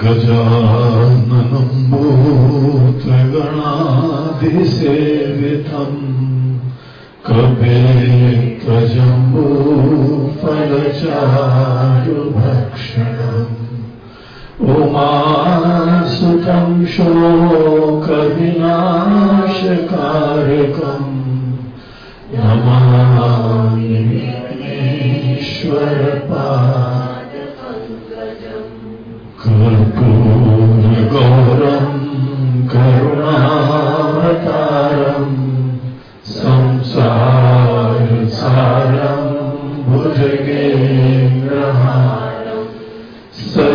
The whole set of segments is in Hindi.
गजाननम् भूतगणाधिसेवितम् कपेत्रजम्बूफलचारुभक्षणम् उमासुतम् शोकविनाशकारकम् नमामीश्वरपाद कर्पूरगौरम् So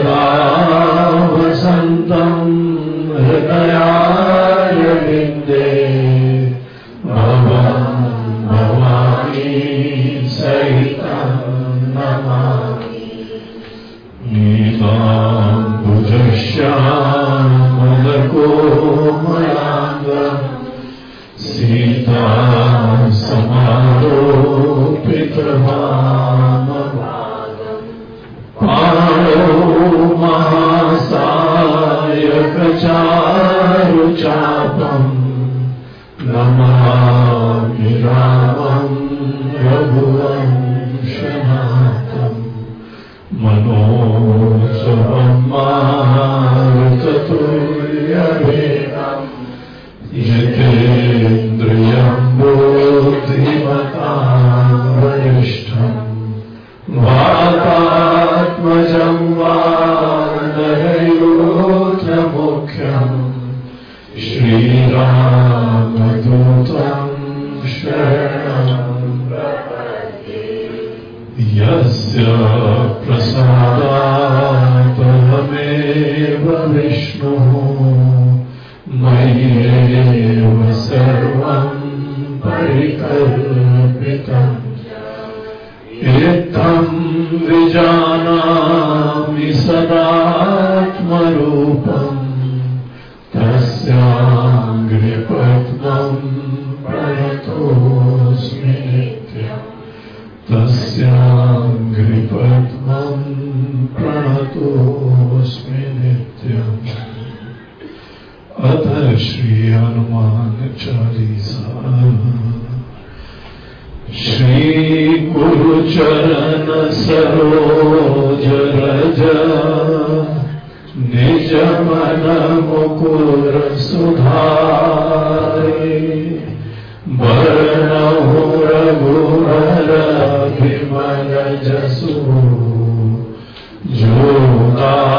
अथ श्री हनुमान चालीसा श्री गुरुचरण सरोज रज निज मन मुकुर सुधारे वरणहु रघुवर विमल जसु जो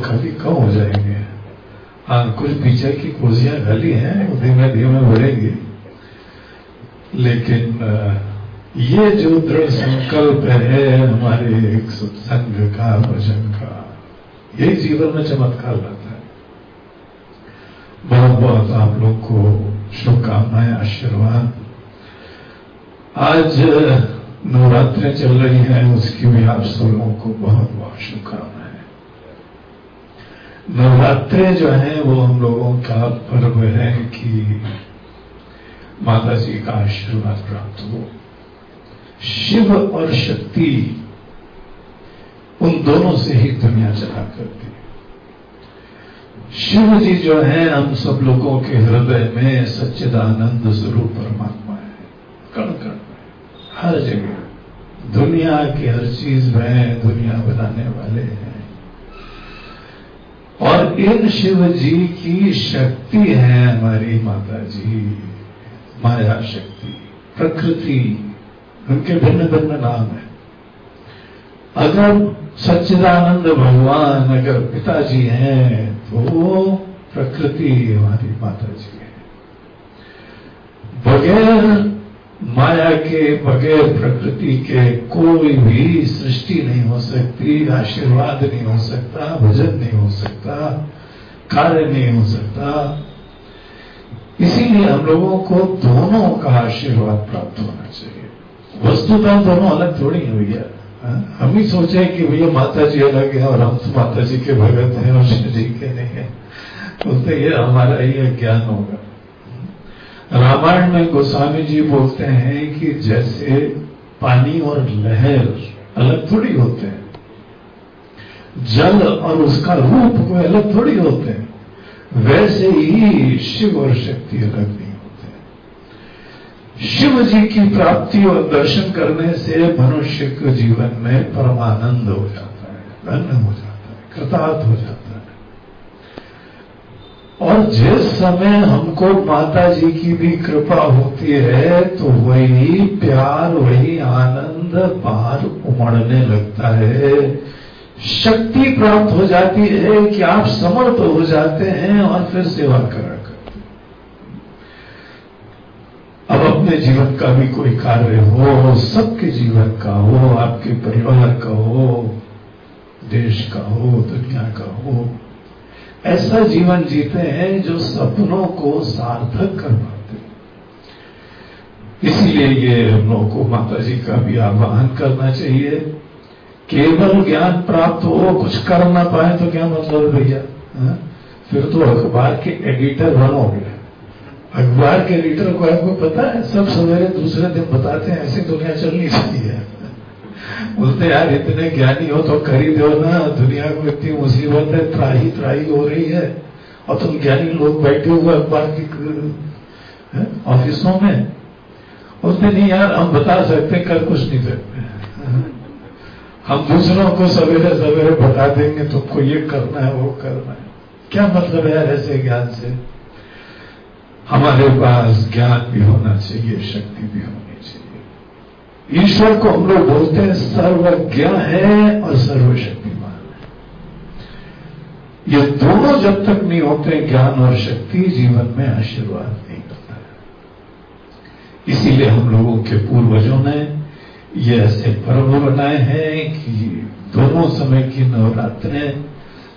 खाली कम हो जाएँगे? हाँ कुछ पीछे की कुर्सियाँ खाली हैं, धीमे धीमे बढ़ेंगी। लेकिन ये जो दृढ़ संकल्प है हमारे एक सत्संग का, भजन का यही जीवन में चमत्कार लाता है। बहुत बहुत आप लोग को शुभकामनाएँ, आशीर्वाद। आज नवरात्रें चल रही हैं, उसकी भी आप सब लोगों को बहुत बहुत शुभकामनाएँ। नवरात्रे जो है, वो हम लोगों का पर्व है कि माता जी का आशीर्वाद प्राप्त हो। शिव और शक्ति उन दोनों से ही दुनिया चला करती शिव जी जो है, हम सब लोगों के हृदय में सच्चिदानंद स्वरूप परमात्मा है। कण कण में, हर जगह। दुनिया की हर चीज़ में दुनिया बनाने वाले हैं। और इन शिव जी की शक्ति है हमारी माता जी माया शक्ति, प्रकृति, उनके भिन्न भिन्न नाम है। अगर सच्चिदानंद भगवान अगर पिताजी हैं तो प्रकृति हमारी माता जी है। बगैर माया के बगैर प्रकृति के कोई भी सृष्टि नहीं हो सकती, आशीर्वाद नहीं हो सकता, भजन नहीं हो सकता, कार्य नहीं हो सकता। इसीलिए हम लोगों को दोनों का आशीर्वाद प्राप्त होना चाहिए। वस्तुतः दोनों अलग थोड़ी है भैया। हाँ? हम ही सोचे कि भैया माता जी अलग है और हम तो माता जी के भगत हैं और शिव जी के नहीं है। बोलते ये हमारा ही, ज्ञान होगा। रामायण में गोस्वामी जी बोलते हैं कि जैसे पानी और लहर अलग थोड़ी होते हैं, जल और उसका रूप कोई अलग थोड़ी होते हैं, वैसे ही शिव और शक्ति अलग नहीं होते शिव जी की प्राप्ति और दर्शन करने से मनुष्य के जीवन में परमानंद हो जाता है, धन्य हो जाता है, कृतार्थ हो जाता है। और जिस समय हमको माता जी की भी कृपा होती है तो वही प्यार, वही आनंद बाहर उमड़ने लगता है। शक्ति प्राप्त हो जाती है कि आप समर्थ हो जाते हैं और फिर सेवा करा करते अब अपने जीवन का भी कोई कार्य हो, सबके जीवन का हो, आपके परिवार का हो, देश का हो, दुनिया का हो ऐसा जीवन जीते हैं जो सपनों को सार्थक कर पाते इसीलिए ये हम लोगों को माता जी का भी आह्वान करना चाहिए। केवल ज्ञान प्राप्त हो, कुछ कर ना पाए तो क्या मतलब भैया? हाँ? फिर तो अखबार के एडिटर बनोगे अखबार के एडिटर को आपको पता है? सब सवेरे दूसरे दिन बताते हैं, ऐसी दुनिया चलनी चाहिए बोलते, यार, इतने ज्ञानी हो तो खरीद दो ना। दुनिया को इतनी मुसीबत है, त्राही त्राही हो रही है। और तुम ज्ञानी लोग बैठे हुए अखबार की ऑफिसों में। उसने नहीं यार, हम बता सकते कर कुछ नहीं सकते हम दूसरों को सवेरे सवेरे बता देंगे, तुमको ये करना है, वो करना है। क्या मतलब है ऐसे ज्ञान से? हमारे पास ज्ञान भी होना चाहिए, शक्ति भी होनी ईश्वर को हम लोग बोलते हैं, सर्वज्ञ है और सर्वशक्तिमान है। ये दोनों जब तक नहीं होते, ज्ञान और शक्ति जीवन में आशीर्वाद नहीं करता है। इसीलिए हम लोगों के पूर्वजों ने ये ऐसे पर्व बनाए हैं कि दोनों समय की नवरात्रे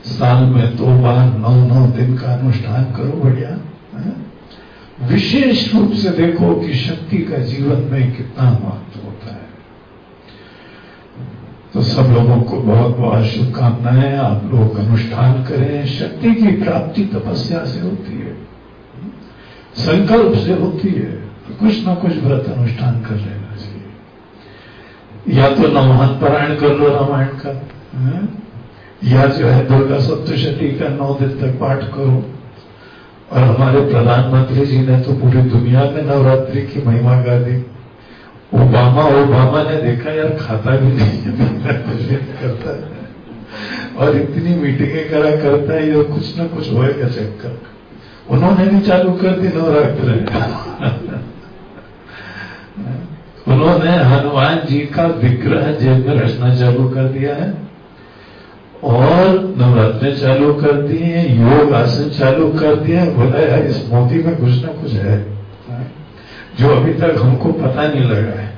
साल में दो बार, नौ नौ दिन का अनुष्ठान करो बढ़िया विशेष रूप से देखो कि शक्ति का जीवन में कितना महत्व तो सब लोगों को बहुत बहुत शुभकामनाएँ। आप लोग अनुष्ठान करें। शक्ति की प्राप्ति तपस्या से होती है। संकल्प से होती है। तो कुछ ना कुछ व्रत अनुष्ठान कर लेना चाहिए। या तो नवहान पारायण कर लो रामायण का, है? या जो है दुर्गा सप्तशती का नौ दिन तक पाठ करो। और हमारे प्रधानमंत्री जी ने तो पूरी दुनिया में नवरात्रि की महिमा गा दी। ओबामा ओबामा ने देखा, यार खाता भी नहीं करता और इतनी मीटिंगें करा, करता है ये कुछ ना कुछ होएगा चक्कर उन्होंने भी चालू कर दी, नवरात्र उन्होंने हनुमान जी का विग्रह जेब में रचना चालू कर दिया है। और नवरात्र चालू कर दिए योग आसन चालू कर दिए बोला, यार इस मोदी में कुछ ना कुछ है। जो अभी तक हमको पता नहीं लगा है।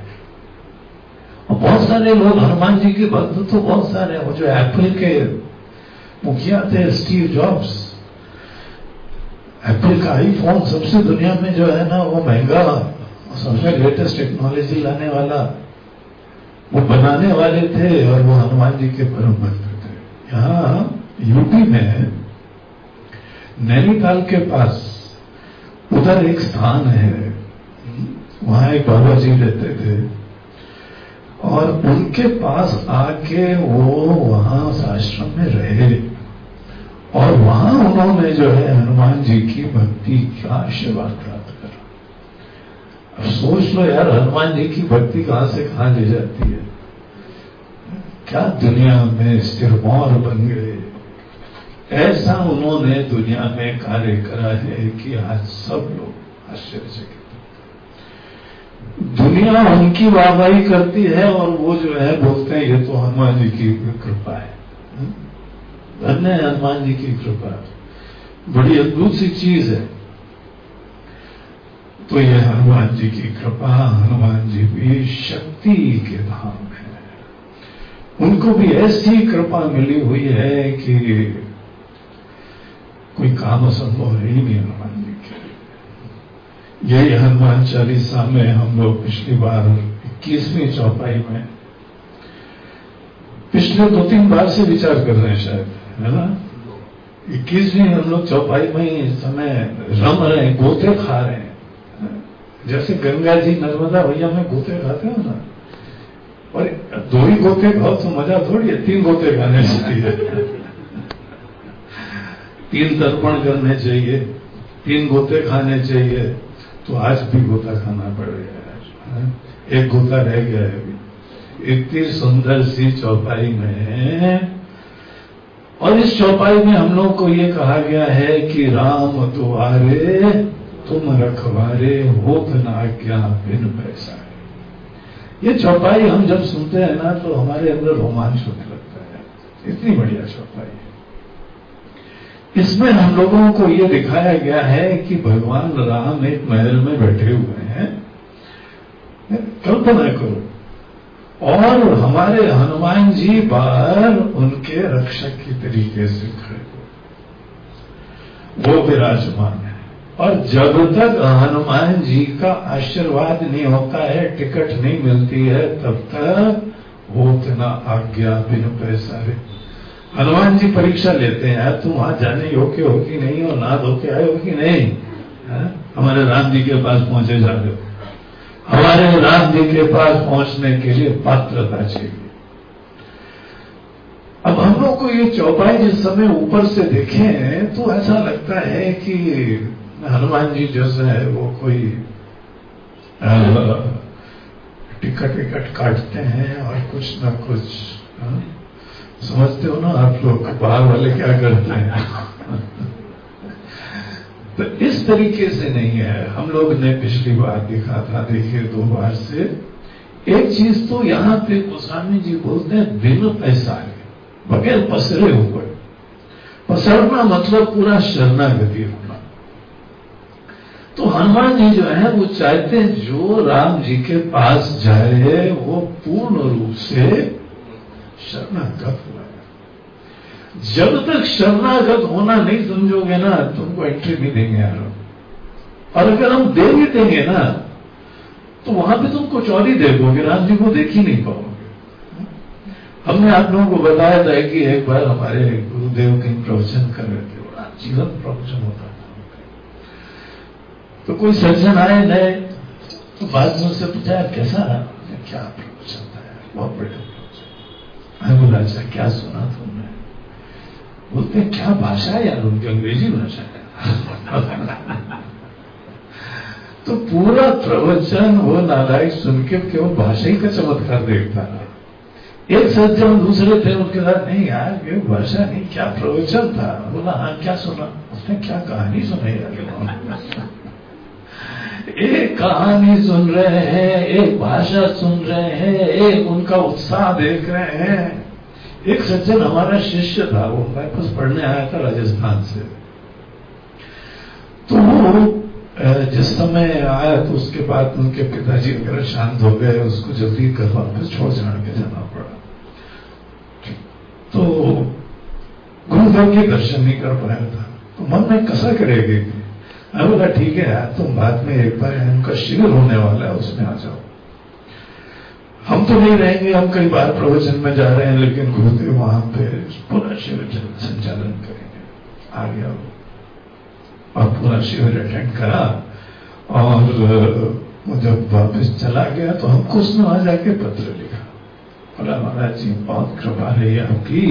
और बहुत सारे लोग, हनुमान जी के भक्त तो बहुत सारे वो जो एप्पल के मुखिया थे स्टीव जॉब्स एप्पल का आईफोन सबसे दुनिया में जो है ना, वो महँगा सबसे लेटेस्ट टेक्नोलॉजी लाने वाला, वो बनाने वाले थे, और वो हनुमान जी के परम भक्त थे। यहाँ यूपी में नैनीताल के पास उधर एक स्थान है। वहाँ एक बाबा जी रहते थे। और उनके पास आके वो वहाँ आश्रम में रहे। और वहाँ उन्होंने जो है हनुमान जी की भक्ति का आशीर्वाद प्राप्त करा। सोच लो यार, हनुमान जी की भक्ति कहाँ से कहाँ ले जाती है? क्या दुनिया में सिरमौर बन गए? ऐसा उन्होंने दुनिया में कार्य करा है कि आज सब लोग आश्चर्य आश्चर्यचकित। दुनिया उनकी वाहवाही करती है और वो जो है बोलते हैं, ये तो हनुमान जी की कृपा है। धन्य है हनुमान जी की कृपा। बड़ी अद्भुत सी चीज़ है। तो ये हनुमान जी की कृपा, हनुमान जी भी शक्ति के धाम है। उनको भी ऐसी कृपा मिली हुई है कि कोई काम असंभव है ही नहीं हनुमान यही हनुमान चालीसा में हम लोग पिछली बार इक्कीसवीं चौपाई में पिछले दो तीन बार से विचार कर रहे हैं शायद, है ना? इक्कीसवीं हम लोग चौपाई में ही समय रम रहे हैं, गोते खा रहे हैं जैसे गंगा जी, नर्मदा भैया में गोते खाते हो ना? और दो ही गोते खाओ तो मज़ा थोड़ी है, तीन गोते खाने चाहिए तीन तर्पण करने चाहिए, तीन गोते खाने चाहिए तो आज भी गोता खाना पड़ेगा एक गोता रह गया है अभी। इतनी सुंदर सी चौपाई में, और इस चौपाई में हम लोग को ये कहा गया है कि, राम तुम्हारे तुम रखवारे हो ना क्या बिन पैसा है? ये चौपाई हम जब सुनते हैं ना तो हमारे अंदर रोमांच होने लगता है। इतनी बढ़िया चौपाई है। इसमें हम लोगों को ये दिखाया गया है कि भगवान राम एक महल में बैठे हुए हैं। कल्पना करो। और हमारे हनुमान जी बाहर उनके रक्षक की तरीके से खड़े वो विराजमान है। और जब तक हनुमान जी का आशीर्वाद नहीं होता है, टिकट नहीं मिलती है, तब तक वो इतना आज्ञा बिन पैसा रे हनुमान जी परीक्षा लेते हैं यार तुम वहाँ जाने योग्य हो कि नहीं हो ना धोके आए हो कि नहीं? है? हमारे राम जी के पास पहुँचे जा रहे हो। हमारे राम जी के पास पहुँचने के लिए पात्रता चाहिए। अब हम लोग को ये चौपाई जिस समय ऊपर से देखें तो ऐसा लगता है कि हनुमान जी जैसे है वो कोई टिकट विकट काटते हैं और कुछ ना कुछ आ, समझते हो ना आप लोग, बाहर वाले क्या करते हैं? तो इस तरीके से नहीं है। हम लोग ने पिछली बार देखा था, देखिए, दो बार से। एक चीज़ तो यहाँ पे गोस्वामी जी बोलते हैं, बिन पैसा है बगैर पसरे हुए। पसरना मतलब पूरा शरणागति होना। तो हनुमान जी जो है, वो चाहते हैं जो राम जी के पास जाए, वो पूर्ण रूप से शरणागत हुआ। जब तक शरणागत होना नहीं समझोगे ना, तुमको एंट्री नहीं देंगे यार और अगर हम दे भी देंगे ना तो वहाँ पे तुम कुछ और ही देखोगे जी को देख ही नहीं पाओगे। हमने आप लोगों को बताया था कि एक बार हमारे गुरुदेव कहीं प्रवचन कर रहे थे, बड़ा जीवन प्रवचन होता था। तो कोई सज्जन आए, नए तो बाद में उससे पूछा कैसा क्या प्रवचन था यार, बहुत बढ़िया मैं बोला अच्छा क्या सुना तुमने? बोलते, क्या भाषा है यार उनकी? अंग्रेज़ी भाषा है। तो पूरा प्रवचन वो नालायक सुन के केवल भाषा ही का चमत्कार देखता रहा। एक साथ सज्जन दूसरे थे, उनके साथ, नहीं यार, ये भाषा नहीं, क्या प्रवचन था? बोला हाँ क्या सुना? उसने, क्या कहानी सुनाई? यार एक कहानी सुन रहे हैं, एक भाषा सुन रहे हैं, एक उनका उत्साह देख रहे हैं। एक सज्जन हमारा शिष्य था, वो मेरे पास पढ़ने आया था राजस्थान से। तो जिस समय आया तो उसके बाद उनके पिताजी वगैरह शांत हो गए, उसको जल्दी घर वापस छोड़ छाड़ के जाना पड़ा। तो गुरुदेव के दर्शन नहीं कर पाया था। तो मन में कसा करेगी? मैं बोला, ठीक है यार, तुम बाद में एक बार उनका शिविर होने वाला है, उसमें आ जाओ। हम तो नहीं रहेंगे, हम कई बार प्रवचन में जा रहे हैं, लेकिन गुरुदेव वहाँ पे पूरा शिविर संचालन करेंगे। आ गया वो और पूरा शिविर अटेंड करा, और जब वापस चला गया तो हमको उसने वहाँ जाके पत्र लिखा। बोला, महाराज जी, बहुत कृपा रही आपकी।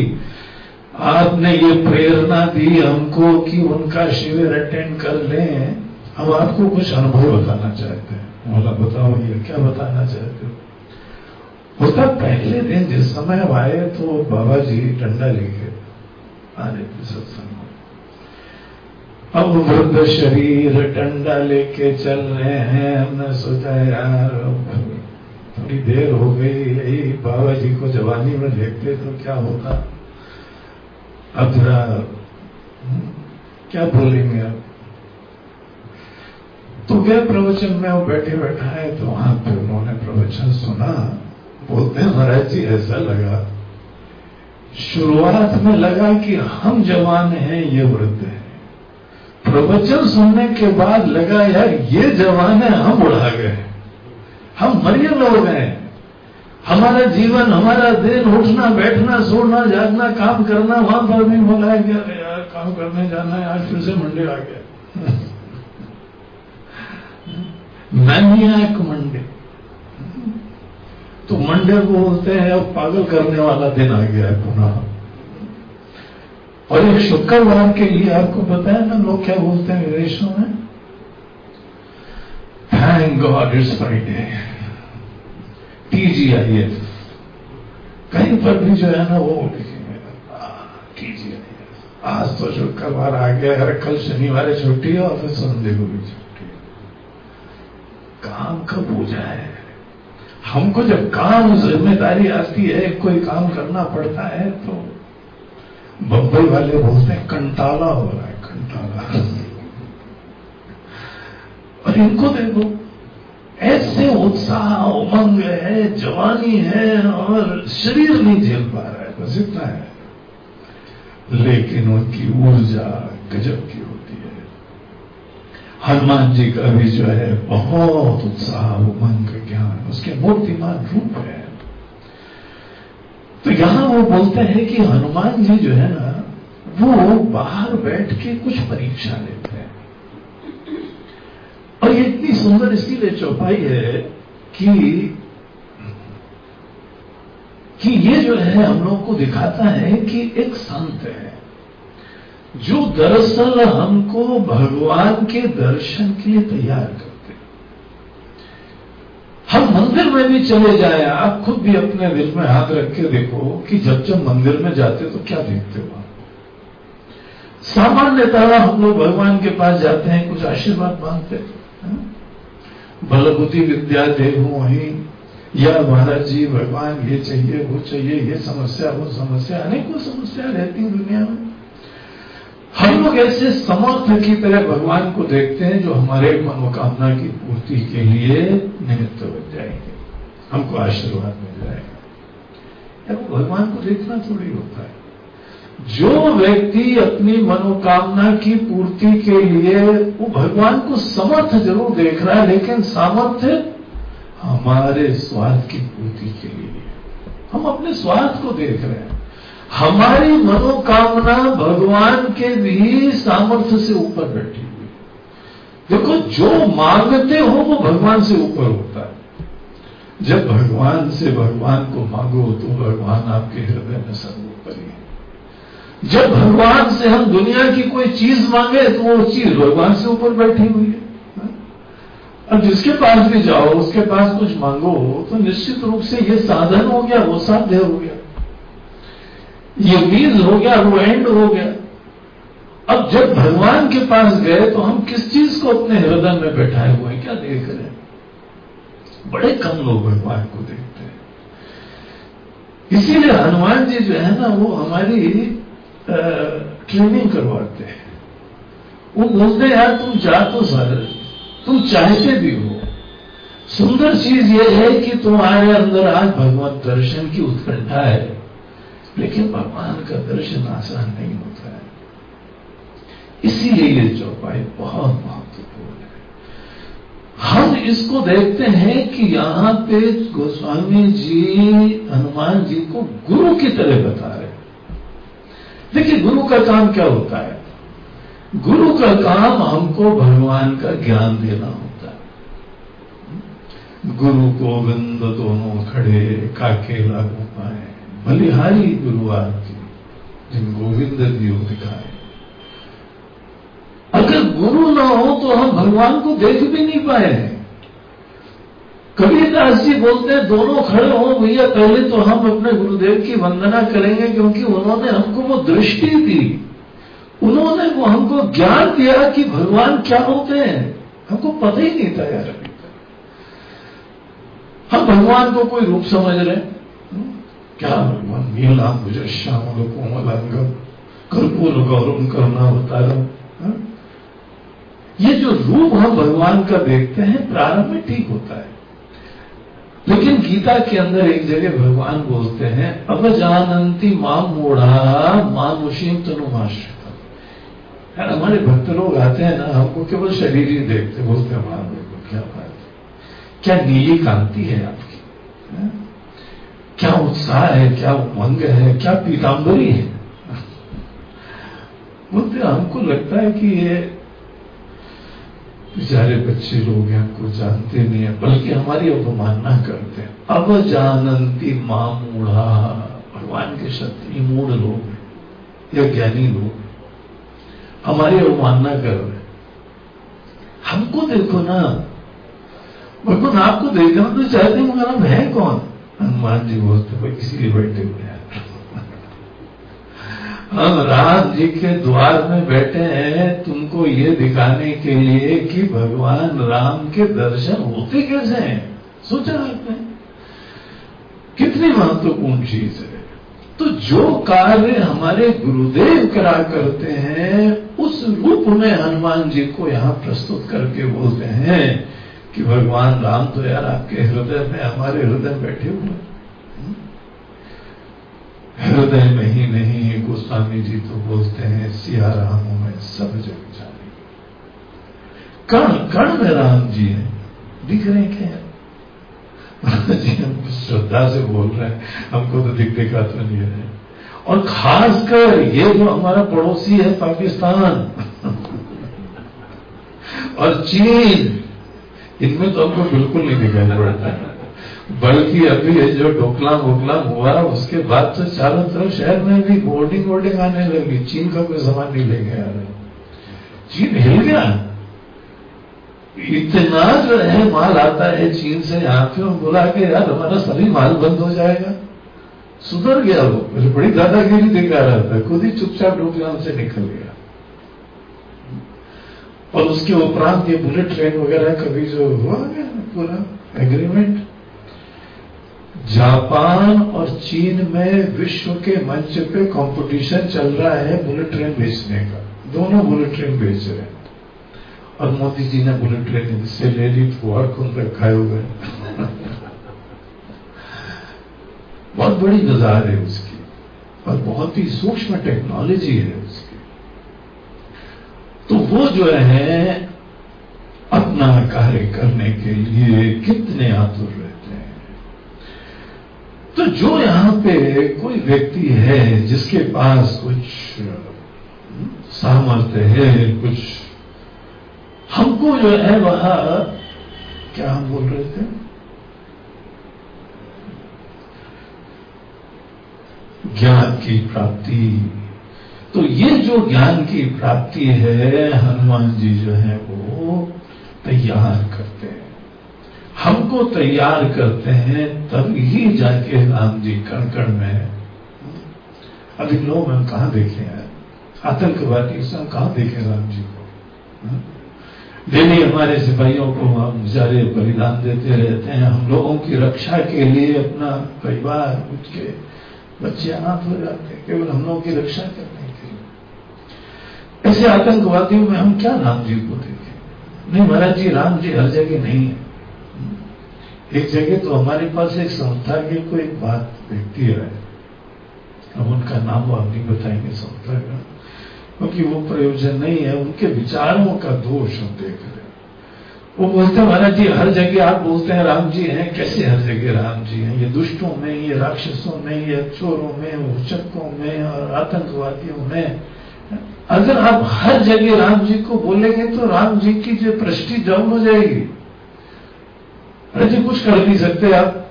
आपने ये प्रेरणा दी हमको कि उनका शिविर अटेंड कर लें। हम आपको कुछ अनुभव बताना चाहते हैं। बोला बताओ ये क्या बताना चाहते हो? उसका पहले दिन जिस समय अब आए तो बाबा जी डंडा लेके आ रहे थे सत्संग अब वृद्ध शरीर डंडा लेके चल रहे हैं। हमने सोचा, यार थोड़ी देर हो गई, यही बाबा जी को जवानी में देखते तो क्या होता? अब जरा क्या बोलेंगे आप? तो गए प्रवचन में वो बैठे बैठा है तो वहाँ पे उन्होंने प्रवचन सुना। बोलते हैं, महाराज जी, ऐसा लगा। शुरुआत में लगा कि हम जवान हैं, ये वृद्ध हैं। प्रवचन सुनने के बाद लगा, यार, ये जवान है, हम उड़ा गए हम मरिए लोग हैं। हमारा जीवन, हमारा दिन, उठना, बैठना, सोना, जागना, काम करना, वहाँ पर भी बोला गया क्या यार काम करने जाना है, आज फिर से मंडे आ गया। मैनियाक मंडे। तो मंडे को बोलते हैं, अब पागल करने वाला दिन आ गया है पुनः। और एक शुक्रवार के लिए आपको पता है ना, लोग क्या बोलते हैं, विदेशों में? Thank God it's Friday TGIF कहीं पर भी जो है ना, वो लिखेंगे आज तो शुक्रवार आ गया अगर कल शनिवार छुट्टी है, और फिर संडे को भी छुट्टी काम कब हो जाए? हमको जब काम ज़िम्मेदारी आती है, कोई काम करना पड़ता है तो बम्बई वाले बोलते हैं, कंटाला हो रहा है, कंटाला। और इनको देखो ऐसे उत्साह उमंग है, जवानी है और शरीर नहीं झेल पा रहा है, बस इतना है। लेकिन उनकी ऊर्जा गजब की होती है। हनुमान जी का भी जो है, बहुत उत्साह, उमंग, ज्ञान, उसके मूर्तिमान रूप है। तो यहाँ वो बोलते हैं कि हनुमान जी जो है ना, वो बाहर बैठ के कुछ परीक्षा लेते हैं। और ये इतनी सुंदर इसीलिए चौपाई है कि कि ये जो है हम लोग को दिखाता है कि एक संत है, जो दरअसल हमको भगवान के दर्शन के लिए तैयार करते हम मंदिर में भी चले जाए, आप खुद भी अपने दिल में हाथ रख के देखो कि जब जब मंदिर में जाते तो क्या देखते हो सामान्यतः हम लोग भगवान के पास जाते हैं, कुछ आशीर्वाद मांगते हैं। बलबुद्धि विद्या देहू ही या महाराज जी भगवान, ये चाहिए, वो चाहिए, ये समस्या, वो समस्या, अनेकों समस्या रहती हैं दुनिया में। हम लोग ऐसे समर्थ की तरह भगवान को देखते हैं जो हमारे मनोकामना की पूर्ति के लिए निमित्त बन जाएँगे। हमको आशीर्वाद मिल जाएगा। भगवान को देखना थोड़ी होता है। जो व्यक्ति अपनी मनोकामना की पूर्ति के लिए, वो भगवान को समर्थ ज़रूर देख रहा है, लेकिन सामर्थ्य हमारे स्वार्थ की पूर्ति के लिए। हम अपने स्वार्थ को देख रहे हैं। हमारी मनोकामना भगवान के भी सामर्थ्य से ऊपर बैठी हुई। देखो, जो मांगते हो, वो भगवान से ऊपर होता है। जब भगवान से भगवान को मांगो तो भगवान आपके हृदय में सर्वोपरि है जब भगवान से हम दुनिया की कोई चीज़ मांगे तो वो चीज़ भगवान से ऊपर बैठी हुई है। अब जिसके पास भी जाओ, उसके पास कुछ मांगो तो निश्चित रूप से ये साधन हो गया, वो साध्य हो गया। ये मीज हो गया, वो एंड हो गया। अब जब भगवान के पास गए तो हम किस चीज़ को अपने हृदय में बैठाए हुए हैं? क्या देख रहे हैं? बड़े कम लोग भगवान को देखते हैं। इसीलिए हनुमान जी जो है ना, वो हमारी ट्रेनिंग करवाते हैं। वो बोलते यार तुम जा तो सारे तुम चाहते भी हो। सुंदर चीज़ ये है कि तुम्हारे अंदर आज भगवत दर्शन की उत्कंठा है, लेकिन भगवान का दर्शन आसान नहीं होता है। इसीलिए ये चौपाई बहुत महत्वपूर्ण है। हम इसको देखते हैं कि यहाँ पे गोस्वामी जी, हनुमान जी को गुरु की तरह बता देखिए, गुरु का काम क्या होता है? गुरु का काम हमको भगवान का ज्ञान देना होता है। गुरु गोविंद दोनों खड़े काके लागू पाए। बलिहारी गुरु आपकी जिन गोविंद योग दिखाए। अगर गुरु ना हो तो हम भगवान को देख भी नहीं पाए। कबीरदास जी बोलते हैं, दोनों खड़े हो भैया, पहले तो हम अपने गुरुदेव की वंदना करेंगे क्योंकि उन्होंने हमको वो दृष्टि दी। उन्होंने वो हमको ज्ञान दिया कि भगवान क्या होते हैं। हमको पता ही नहीं था यार। हम भगवान को कोई रूप समझ रहे हैं। क्या भगवान? नीलाम मुझे श्याम कोमलांगम कर्पूर गौरव करना होता है ये जो रूप हम भगवान का देखते हैं, प्रारंभ में ठीक होता है। लेकिन गीता के अंदर एक जगह भगवान बोलते हैं अब जानंती माँ मोढ़ा मानुषीम तनुमाश्रित यार, हमारे भक्त लोग आते हैं ना, हमको केवल शरीर ही देखते बोलते हैं महाराज क्या बात है। क्या नीली कांति है आपकी, है? क्या उत्साह है, क्या उमंग है, क्या पीताम्बरी है? बोलते हमको लगता है कि ये बेचारे बच्चे लोग हमको जानते नहीं है, बल्कि हमारी अवमानना करते हैं। अब जानंती माँ मूढ़ा। भगवान के शक्ति मूढ़ लोग या ज्ञानी लोग हमारी अवमानना कर रहे हमको देखो ना, भगवान आपको देखना तो चाहते मगर हम है कौन? हनुमान जी भाई इसीलिए बैठे हुए हैं। हम राम जी के द्वार में बैठे हैं तुमको ये दिखाने के लिए कि भगवान राम के दर्शन होते कैसे हैं? सोचा आपने? कितनी महत्वपूर्ण चीज़ है। तो जो कार्य हमारे गुरुदेव करा करते हैं, उस रूप में हनुमान जी को यहाँ प्रस्तुत करके बोलते हैं कि भगवान राम तो यार आपके हृदय में, हमारे हृदय बैठे हुए हृदय में ही नहीं है गोस्वामी जी तो बोलते हैं सिया राम में सब जग जाने कण कण में राम जी हैं। दिख रहे क्या? जी, हम श्रद्धा से बोल रहे हैं। हमको तो दिख का तो नहीं है। और खासकर ये जो हमारा पड़ोसी है पाकिस्तान और चीन, इनमें तो हमको बिल्कुल नहीं दिखाई पड़ता। बल्कि अभी जो डोकलाम वोकलाम हुआ, उसके बाद तो चारों तरफ़ शहर में भी बोर्डिंग वोर्डिंग आने लगी, चीन का कोई सामान नहीं ले गया चीन हिल गया। इतना जो है माल आता है चीन से यहाँ पे बोला कि, यार, हमारा सभी माल बंद हो जाएगा। सुधर गया वो। मुझे बड़ी दादागिरी दिखा रहा था, खुद ही चुपचाप डोकलाम से निकल गया। और उसके उपरांत ये बुलेट ट्रेन वगैरह कभी जो हुआ गया पूरा एग्रीमेंट? जापान और चीन में विश्व के मंच पे कंपटीशन चल रहा है बुलेट ट्रेन बेचने का। दोनों बुलेट ट्रेन बेच रहे हैं। और मोदी जी ने बुलेट ट्रेन से ले ली फुहार खून रखाए हुए बहुत बड़ी बाज़ार है उसकी। और बहुत ही सूक्ष्म टेक्नोलॉजी है उसकी। तो वो जो है अपना कार्य करने के लिए कितने आतुर रहते हैं? तो जो यहाँ पे कोई व्यक्ति है जिसके पास कुछ सामर्थ्य है, कुछ, हमको जो है वह, क्या हम बोल रहे थे? ज्ञान की प्राप्ति। तो ये जो ज्ञान की प्राप्ति है, हनुमान जी जो है वो तैयार करते हैं। हमको तैयार करते हैं, तब ही जाके राम जी कण कण में अभी लोग हम कहा देखे हैं? आतंकवादी सब कहा देखे राम जी को डेली हमारे सिपाहियों को हम बेचारे बलिदान देते रहते हैं। हम लोगों की रक्षा के लिए अपना परिवार उसके बच्चे अनाथ हो जाते हैं। केवल हम लोगों की रक्षा करने के लिए। ऐसे आतंकवादियों में हम क्या राम जी को देखें? नहीं, महाराज जी राम जी हर जगह नहीं है। जगह तो हमारे पास एक संस्था के कोई बात व्यक्ति है। हम उनका नाम आप नहीं बताएँगे संस्था का क्योंकि वो प्रयोजन नहीं है, उनके विचारों का दोष हम देख रहे वो बोलते हैं, महाराज जी, हर जगह आप बोलते हैं, राम जी हैं। कैसे हर जगह राम जी हैं? ये दुष्टों में, ये राक्षसों में, ये चोरों में उचकों में और आतंकवादियों में। अगर आप हर जगह राम जी को बोलेंगे तो राम जी की जो पृष्टि डाउन हो जाएगी। अरे जी, कुछ कर नहीं सकते आप।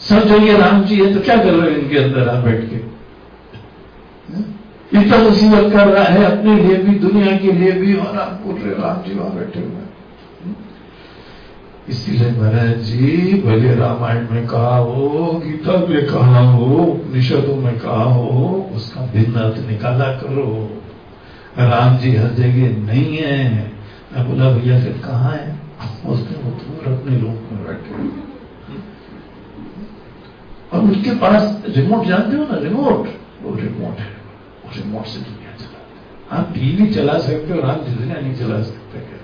सब जगह राम जी है तो क्या कर रहे हैं इनके अंदर आप बैठ के? इतना मुसीबत कर रहा है अपने लिए भी, दुनिया के लिए भी, और आप बोल रहे राम जी वहाँ बैठे हुए इसीलिए महाराज जी, भले रामायण में कहा हो, गीता में कहा हो, उपनिषदों में कहा हो, उसका भिन्न अर्थ निकाला करो। राम जी हर जगह नहीं है। मैं बोला, भैया, फिर कहा है? उसने वो दूर अपने में बैठे और उसके पास रिमोट जानते हो ना? रिमोट वो रिमोट है। वो रिमोट से दुनिया चला आप टीवी चला सकते हो राम जी दुनिया नहीं चला सकते क्या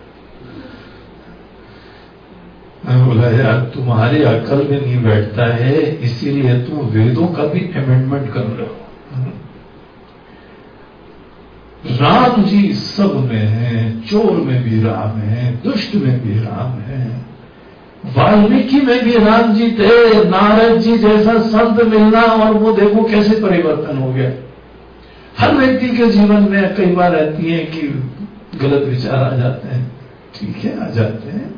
मैं बोला, यार, तुम्हारी अकल में नहीं बैठता है, इसीलिए तुम वेदों का भी अमेंडमेंट कर रहे हो। राम जी सब में है, चोर में भी राम है, दुष्ट में भी राम है। वाल्मीकि में भी राम जी थे, नारद जी जैसा संत मिलना और वो देखो कैसे परिवर्तन हो गया। हर व्यक्ति के जीवन में कई बार रहती है कि गलत विचार आ जाते हैं, ठीक है, आ जाते हैं।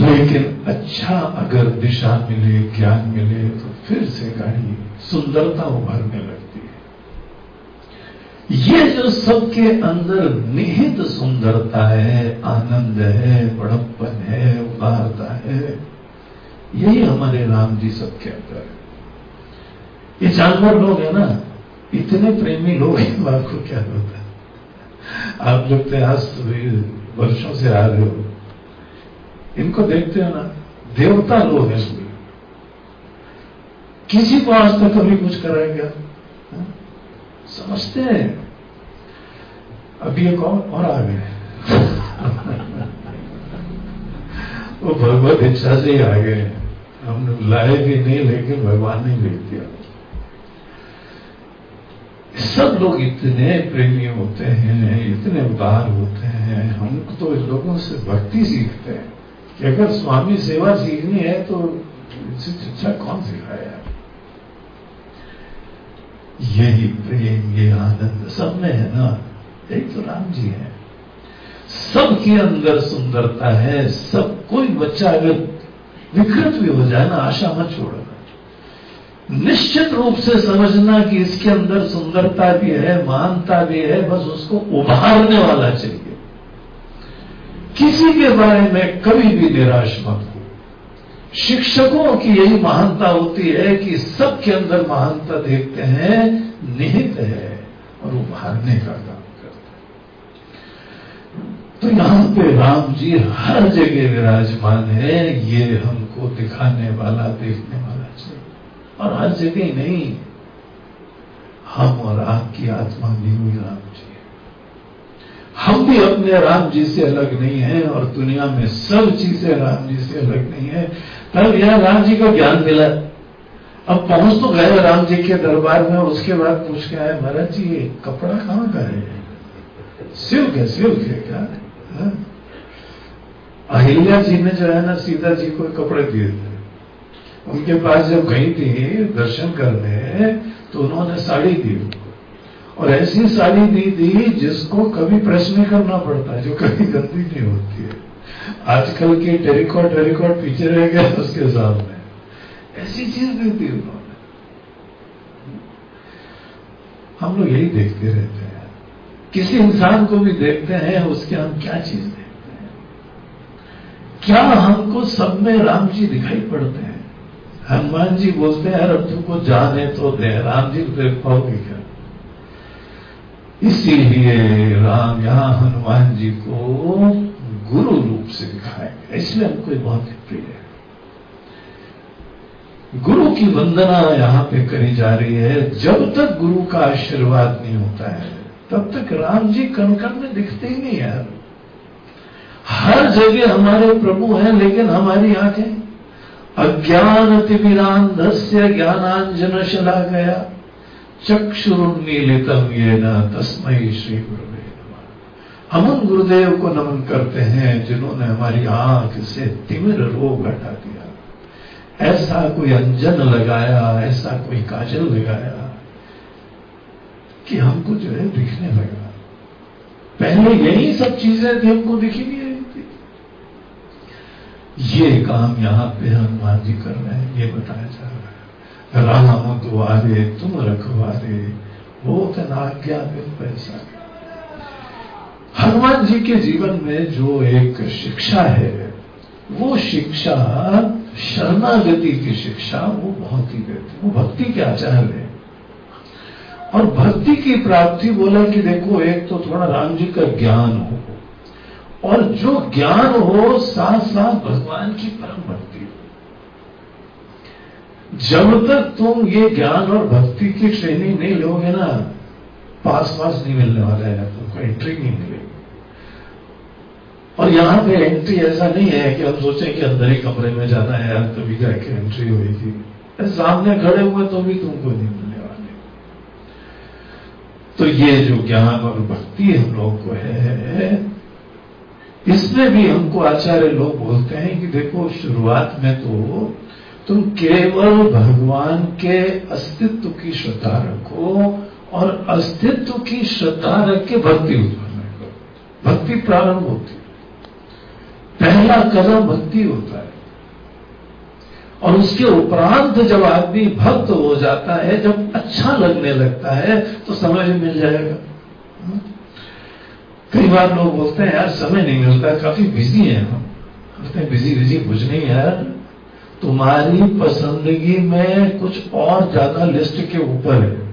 लेकिन अच्छा अगर दिशा मिले, ज्ञान मिले तो फिर से गाड़ी सुंदरता उभरने लगती है ये जो सबके अंदर निहित सुंदरता है, आनंद है, बड़प्पन है, उदारता है, यही हमारे राम जी सबके अंदर है। ये जानवर लोग है ना, इतने प्रेमी लोग हैं बात को क्या होता है आप तो आज वर्षों से आ रहे हो, इनको देखते हो ना, देवता लोग हैं। किसी को आज तक कभी कुछ करा क्या हाँ? समझते हैं। अभी एक और, और आ गए वो भगवत इच्छा से ही आ गए हमने लाए भी नहीं लेकिन भगवान ने भेज दिया। सब लोग इतने प्रेमी होते हैं इतने उदार होते हैं। हम तो इन लोगों से भक्ति सीखते हैं। कि अगर स्वामी सेवा सीखनी है तो अच्छा कौन सिखाया यही प्रेम, ये आनंद सब में है ना? एक तो राम जी है। सबके अंदर सुंदरता है, सब कोई बच्चा अगर विकृत भी हो जाए ना, आशा मत छोड़ना निश्चित रूप से समझना कि इसके अंदर सुंदरता भी है, महानता भी है, बस उसको उभारने वाला चाहिए। किसी के बारे में कभी भी निराश मत शिक्षकों की यही महानता होती है कि सबके अंदर महानता देखते हैं, निहित है, और उभारने का काम करते हैं। तो यहाँ पे राम जी हर जगह विराजमान है, ये हमको दिखाने वाला, देखने वाला चाहिए। और हर जगह नहीं, हम और आपकी आत्मा भी हुई राम जी हम भी अपने राम जी से अलग नहीं है, और दुनिया में सब चीज़ें राम जी से अलग नहीं है। तब यह राम जी को ज्ञान मिला। अब पहुँच तो गए राम जी के दरबार में, उसके बाद पूछ के आए महाराज जी, ये कपड़ा कहाँ का है? सिल्क है सिल्क है, क्या? है। अहिल्या जी ने जो है ना, सीता जी को कपड़े दिए थे। उनके पास जब गई थी, दर्शन करने तो उन्होंने साड़ी दी। और ऐसी साड़ी दी थी जिसको कभी प्रेस नहीं करना पड़ता, जो कभी गंदी नहीं होती है। आजकल की टेरिकॉट टेरिकॉट पीछे रह गया उसके सामने। ऐसी चीज़ दी थी उन्होंने। हम लोग यही देखते रहते हैं। किसी इंसान को भी देखते हैं उसके हम क्या चीज़ देखते हैं? क्या हमको सब में राम जी दिखाई पड़ते हैं? हनुमान जी बोलते हैं अरे तुमको जाने तो दे। राम जी को देख पाओगे क्या? इसीलिए राम यहाँ हनुमान जी को गुरु रूप से दिखाया इसलिए हमको बहुत प्रिय है। गुरु की वंदना यहाँ पे करी जा रही है। जब तक गुरु का आशीर्वाद नहीं होता है, तब तक राम जी कण में दिखते ही नहीं यार हर जगह हमारे प्रभु हैं, लेकिन हमारी आँखें। अज्ञान तिमिरांधस्य ज्ञानांजन शला गया। चक्षुरुन्मीलितम ये न तस्मय श्री गुरुदेव हम उन गुरुदेव को नमन करते हैं जिन्होंने हमारी आँख से तिमिर रोग हटा दिया। ऐसा कोई अंजन लगाया, ऐसा कोई काजल लगाया कि हमको जो है दिखने लगा। पहले यही सब चीज़ें थी हमको दिखी नहीं रही थी। ये काम यहाँ पे हनुमान जी कर रहे हैं, ये बताया जा रहा है। राम द्वारे तुम रखवा रखवारे बहुत अनाज्ञा में पैसा। हनुमान जी के जीवन में जो एक शिक्षा है, वो शिक्षा, शरणागति की शिक्षा वो बहुत ही देते वो भक्ति के आचार्य है। और भक्ति की प्राप्ति बोला कि देखो, एक तो थोड़ा राम जी का ज्ञान हो, और जो ज्ञान हो साथ साथ भगवान की परम भक्ति हो। जब तक तुम ये ज्ञान और भक्ति की ट्रेनिंग नहीं लोगे ना पास पास नहीं मिलने वाला है, तुमको एंट्री नहीं मिलेगी। और यहाँ पे एंट्री ऐसा नहीं है कि हम सोचें कि अंदर ही कमरे में जाना है यार तभी जाके एंट्री होगी सामने खड़े हुए तो भी तुमको नहीं मिलने वाले। तो ये जो ज्ञान और भक्ति हम लोग को है इसमें भी हमको आचार्य लोग बोलते हैं कि देखो, शुरुआत में तो तुम केवल भगवान के अस्तित्व की श्रद्धा रखो और अस्तित्व की श्रद्धा रख के भक्ति उत्पन्न करो। भक्ति प्रारंभ होती पहला कदम भक्ति होता है। और उसके उपरांत जब आदमी भक्त हो जाता है, जब अच्छा लगने लगता है तो समय भी मिल जाएगा। कई बार लोग बोलते हैं, यार, समय नहीं मिलता, काफ़ी बिज़ी है हम। बोलते हैं बिज़ी बिज़ी कुछ नहीं यार। तुम्हारी पसंदगी में कुछ और ज़्यादा लिस्ट के ऊपर है।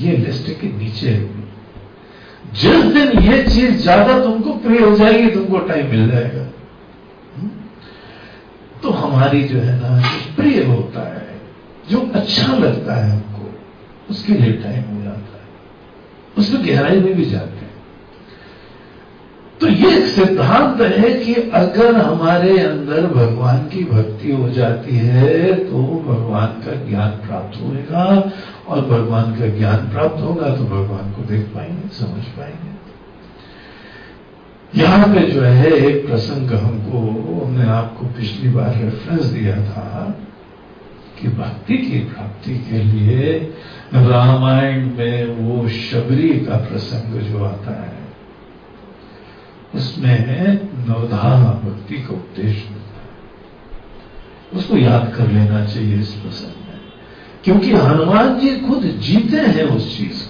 ये लिस्ट के नीचे है। जिस दिन ये चीज़ ज़्यादा तुमको प्रिय हो जाएगी, तुमको टाइम मिल जाएगा। तो हमारी जो है ना, प्रिय होता है, जो अच्छा लगता है हमको, उसके लिए टाइम हो जाता है। उसमें गहराई में भी जाते हैं। तो ये एक सिद्धांत है कि अगर हमारे अंदर भगवान की भक्ति हो जाती है तो भगवान का ज्ञान प्राप्त होगा और भगवान का ज्ञान प्राप्त होगा तो भगवान को देख पाएँगे, समझ पाएँगे। यहाँ पे जो है, एक प्रसंग हमको, हमने आपको पिछली बार रेफरेंस दिया था कि भक्ति की प्राप्ति के लिए रामायण में वो शबरी का प्रसंग जो आता है, उसमें नवधा भक्ति का उपदेश मिलता है। उसको याद कर लेना चाहिए इस प्रसंग में, क्योंकि हनुमान जी खुद जीते हैं उस चीज़ को।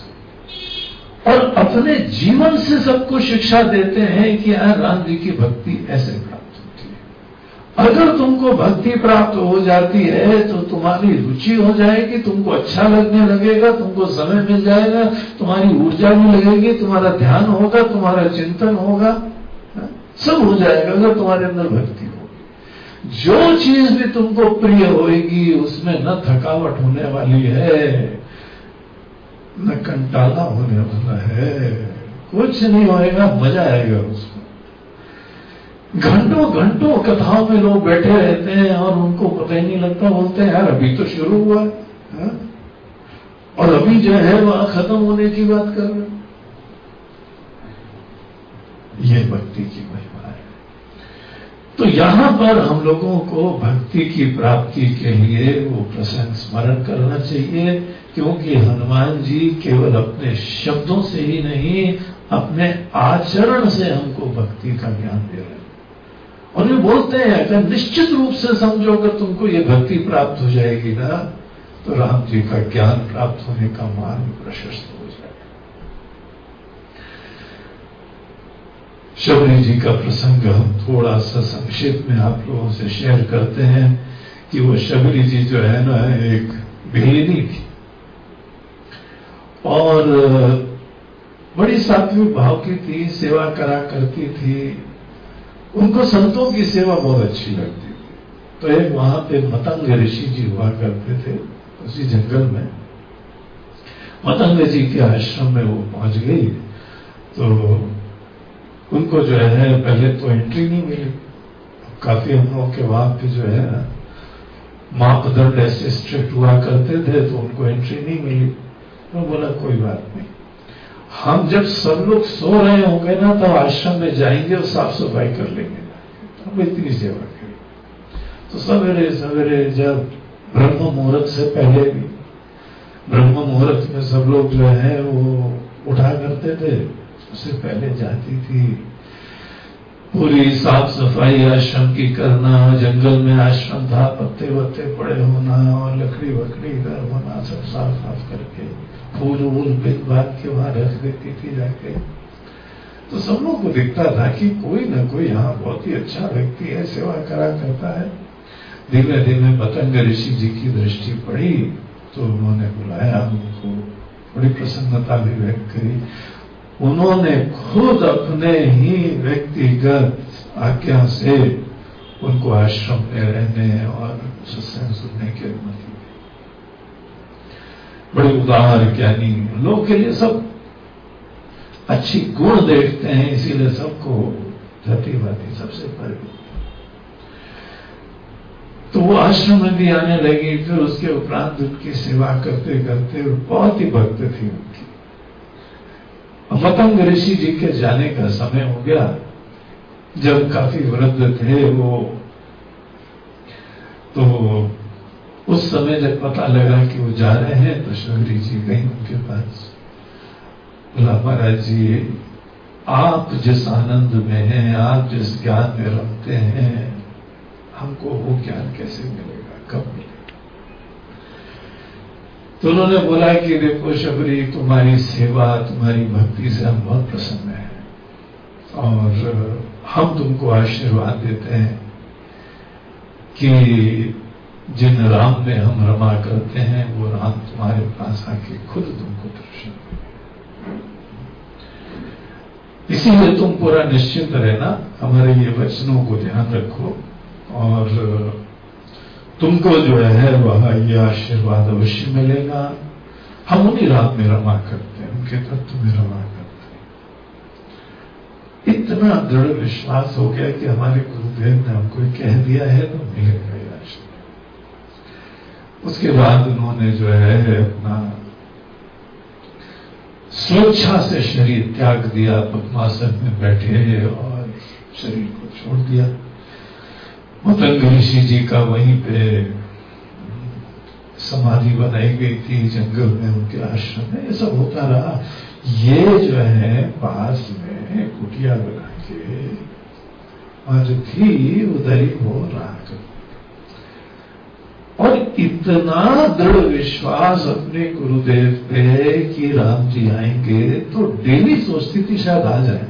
और अपने जीवन से सबको शिक्षा देते हैं कि यार राम जी की भक्ति ऐसे प्राप्त होती है। अगर तुमको भक्ति प्राप्त हो जाती है तो तुम्हारी रुचि हो जाएगी तुमको अच्छा लगने लगेगा तुमको समय मिल जाएगा तुम्हारी ऊर्जा भी लगेगी तुम्हारा ध्यान होगा तुम्हारा चिंतन होगा हाँ, सब हो जाएगा अगर तुम्हारे अंदर भक्ति होगी जो चीज़ भी तुमको प्रिय होगी उसमें न थकावट होने वाली है। न कंटाला होने वाला है। कुछ नहीं होएगा, मज़ा आएगा उसमें। घंटों घंटों कथाओं में लोग बैठे रहते हैं और उनको पता ही नहीं लगता, बोलते हैं, यार, अभी तो शुरू हुआ है। हाँ? और अभी जो है, वह खत्म होने की बात कर रहे ये भक्ति की महिमा है। तो यहाँ पर हम लोगों को भक्ति की प्राप्ति के लिए वो प्रसंग स्मरण करना चाहिए। क्योंकि हनुमान जी केवल अपने शब्दों से ही नहीं, अपने आचरण से हमको भक्ति का ज्ञान दे रहे हैं। और ये बोलते हैं, अगर निश्चित रूप से समझो, अगर तुमको ये भक्ति प्राप्त हो जाएगी ना तो राम जी का ज्ञान प्राप्त होने का मार्ग प्रशस्त हो जाएगा शबरी जी का प्रसंग हम थोड़ा सा संक्षेप में आप लोगों से शेयर करते हैं कि वो शबरी जी जो है ना, एक भेदी थी। और बड़ी सात्विक भाव की थी, सेवा करा करती थी। उनको संतों की सेवा बहुत अच्छी लगती थी। तो एक वहाँ पे मतंग ऋषि जी हुआ करते थे, उसी जंगल में। मतंग जी के आश्रम में वो पहुँच गई। तो उनको जो है, पहले तो एंट्री नहीं मिली। काफ़ी हम लोग के वहाँ पे जो है, मापदंड ऐसे स्ट्रिक्ट हुआ करते थे तो उनको एंट्री नहीं मिली। तो बोला, कोई बात नहीं। हम जब सब लोग सो रहे होंगे ना तो आश्रम में जाएँगे और साफ़ सफ़ाई कर लेंगे। हम इतनी सेवा करें। तो सवेरे सवेरे जब ब्रह्म मुहूर्त से पहले भी, ब्रह्म मुहूर्त में सब लोग जो है, वो उठा करते थे, उससे पहले जाती थी। पूरी साफ़ सफ़ाई आश्रम की करना, जंगल में आश्रम था पत्ते वत्ते पड़े होना और लकड़ी वकड़ी इधर होना, सब साफ़ साफ़ करके। फूल वूल बात के वहाँ रख देती थी जाके। तो सब लोग को दिखता था कि कोई ना कोई यहाँ बहुत ही अच्छा व्यक्ति है, सेवा करा करता है। धीमे धीमे पतंग ऋषि जी की दृष्टि पड़ी तो उन्होंने बुलाया उनको, बड़ी प्रसन्नता भी व्यक्त करी। उन्होंने खुद अपने ही व्यक्तिगत आज्ञा से उनको आश्रम में रहने और सत्संग सुनने की अनुमति बड़े उदार ज्ञानी लोग के लिए सब अच्छी गुण देखते हैं, इसीलिए सबको जातिवादी सबसे परे। तो वो आश्रम में भी आने लगी, फिर उसके उपरांत उनकी सेवा करते करते बहुत ही भक्त थी उनकी। मतंग ऋषि जी के जाने का समय हो गया। जब काफ़ी वृद्ध थे वो तो उस समय जब पता लगा कि वो जा रहे हैं तो शबरी जी गई उनके पास। बोला, महाराज जी, आप जिस आनंद में हैं, आप जिस ज्ञान में रमते हैं, हमको वो ज्ञान कैसे मिलेगा? कब मिलेगा? तो उन्होंने बोला कि, देखो शबरी तुम्हारी सेवा, तुम्हारी भक्ति से हम बहुत प्रसन्न हैं। और हम तुमको आशीर्वाद देते हैं कि जिन राम में हम रमा करते हैं, वो राम तुम्हारे पास आके खुद तुमको दर्शन इसीलिए तुम पूरा निश्चिंत रहना, हमारे ये वचनों को ध्यान रखो और तुमको जो है वह ये आशीर्वाद अवश्य मिलेगा। हम उन्हीं रात में रमा करते हैं, उनके तत्व में रमा करते हैं। इतना दृढ़ विश्वास हो गया कि हमारे गुरुदेव ने हमको कह दिया है तो मिलेगा उसके बाद उन्होंने जो है अपना स्वेच्छा से शरीर त्याग दिया, पद्मासन में बैठे और शरीर को छोड़ दिया। मतंग ऋषि जी का वहीं पे समाधि बनाई गई थी, जंगल में उनके आश्रम में। ये सब होता रहा। ये जो है, पास में कुटिया बना के और थी उधर ही वो रहा और इतना दृढ़ विश्वास अपने गुरुदेव पे कि राम जी आएँगे तो डेली सोचती थी शायद आ जाए।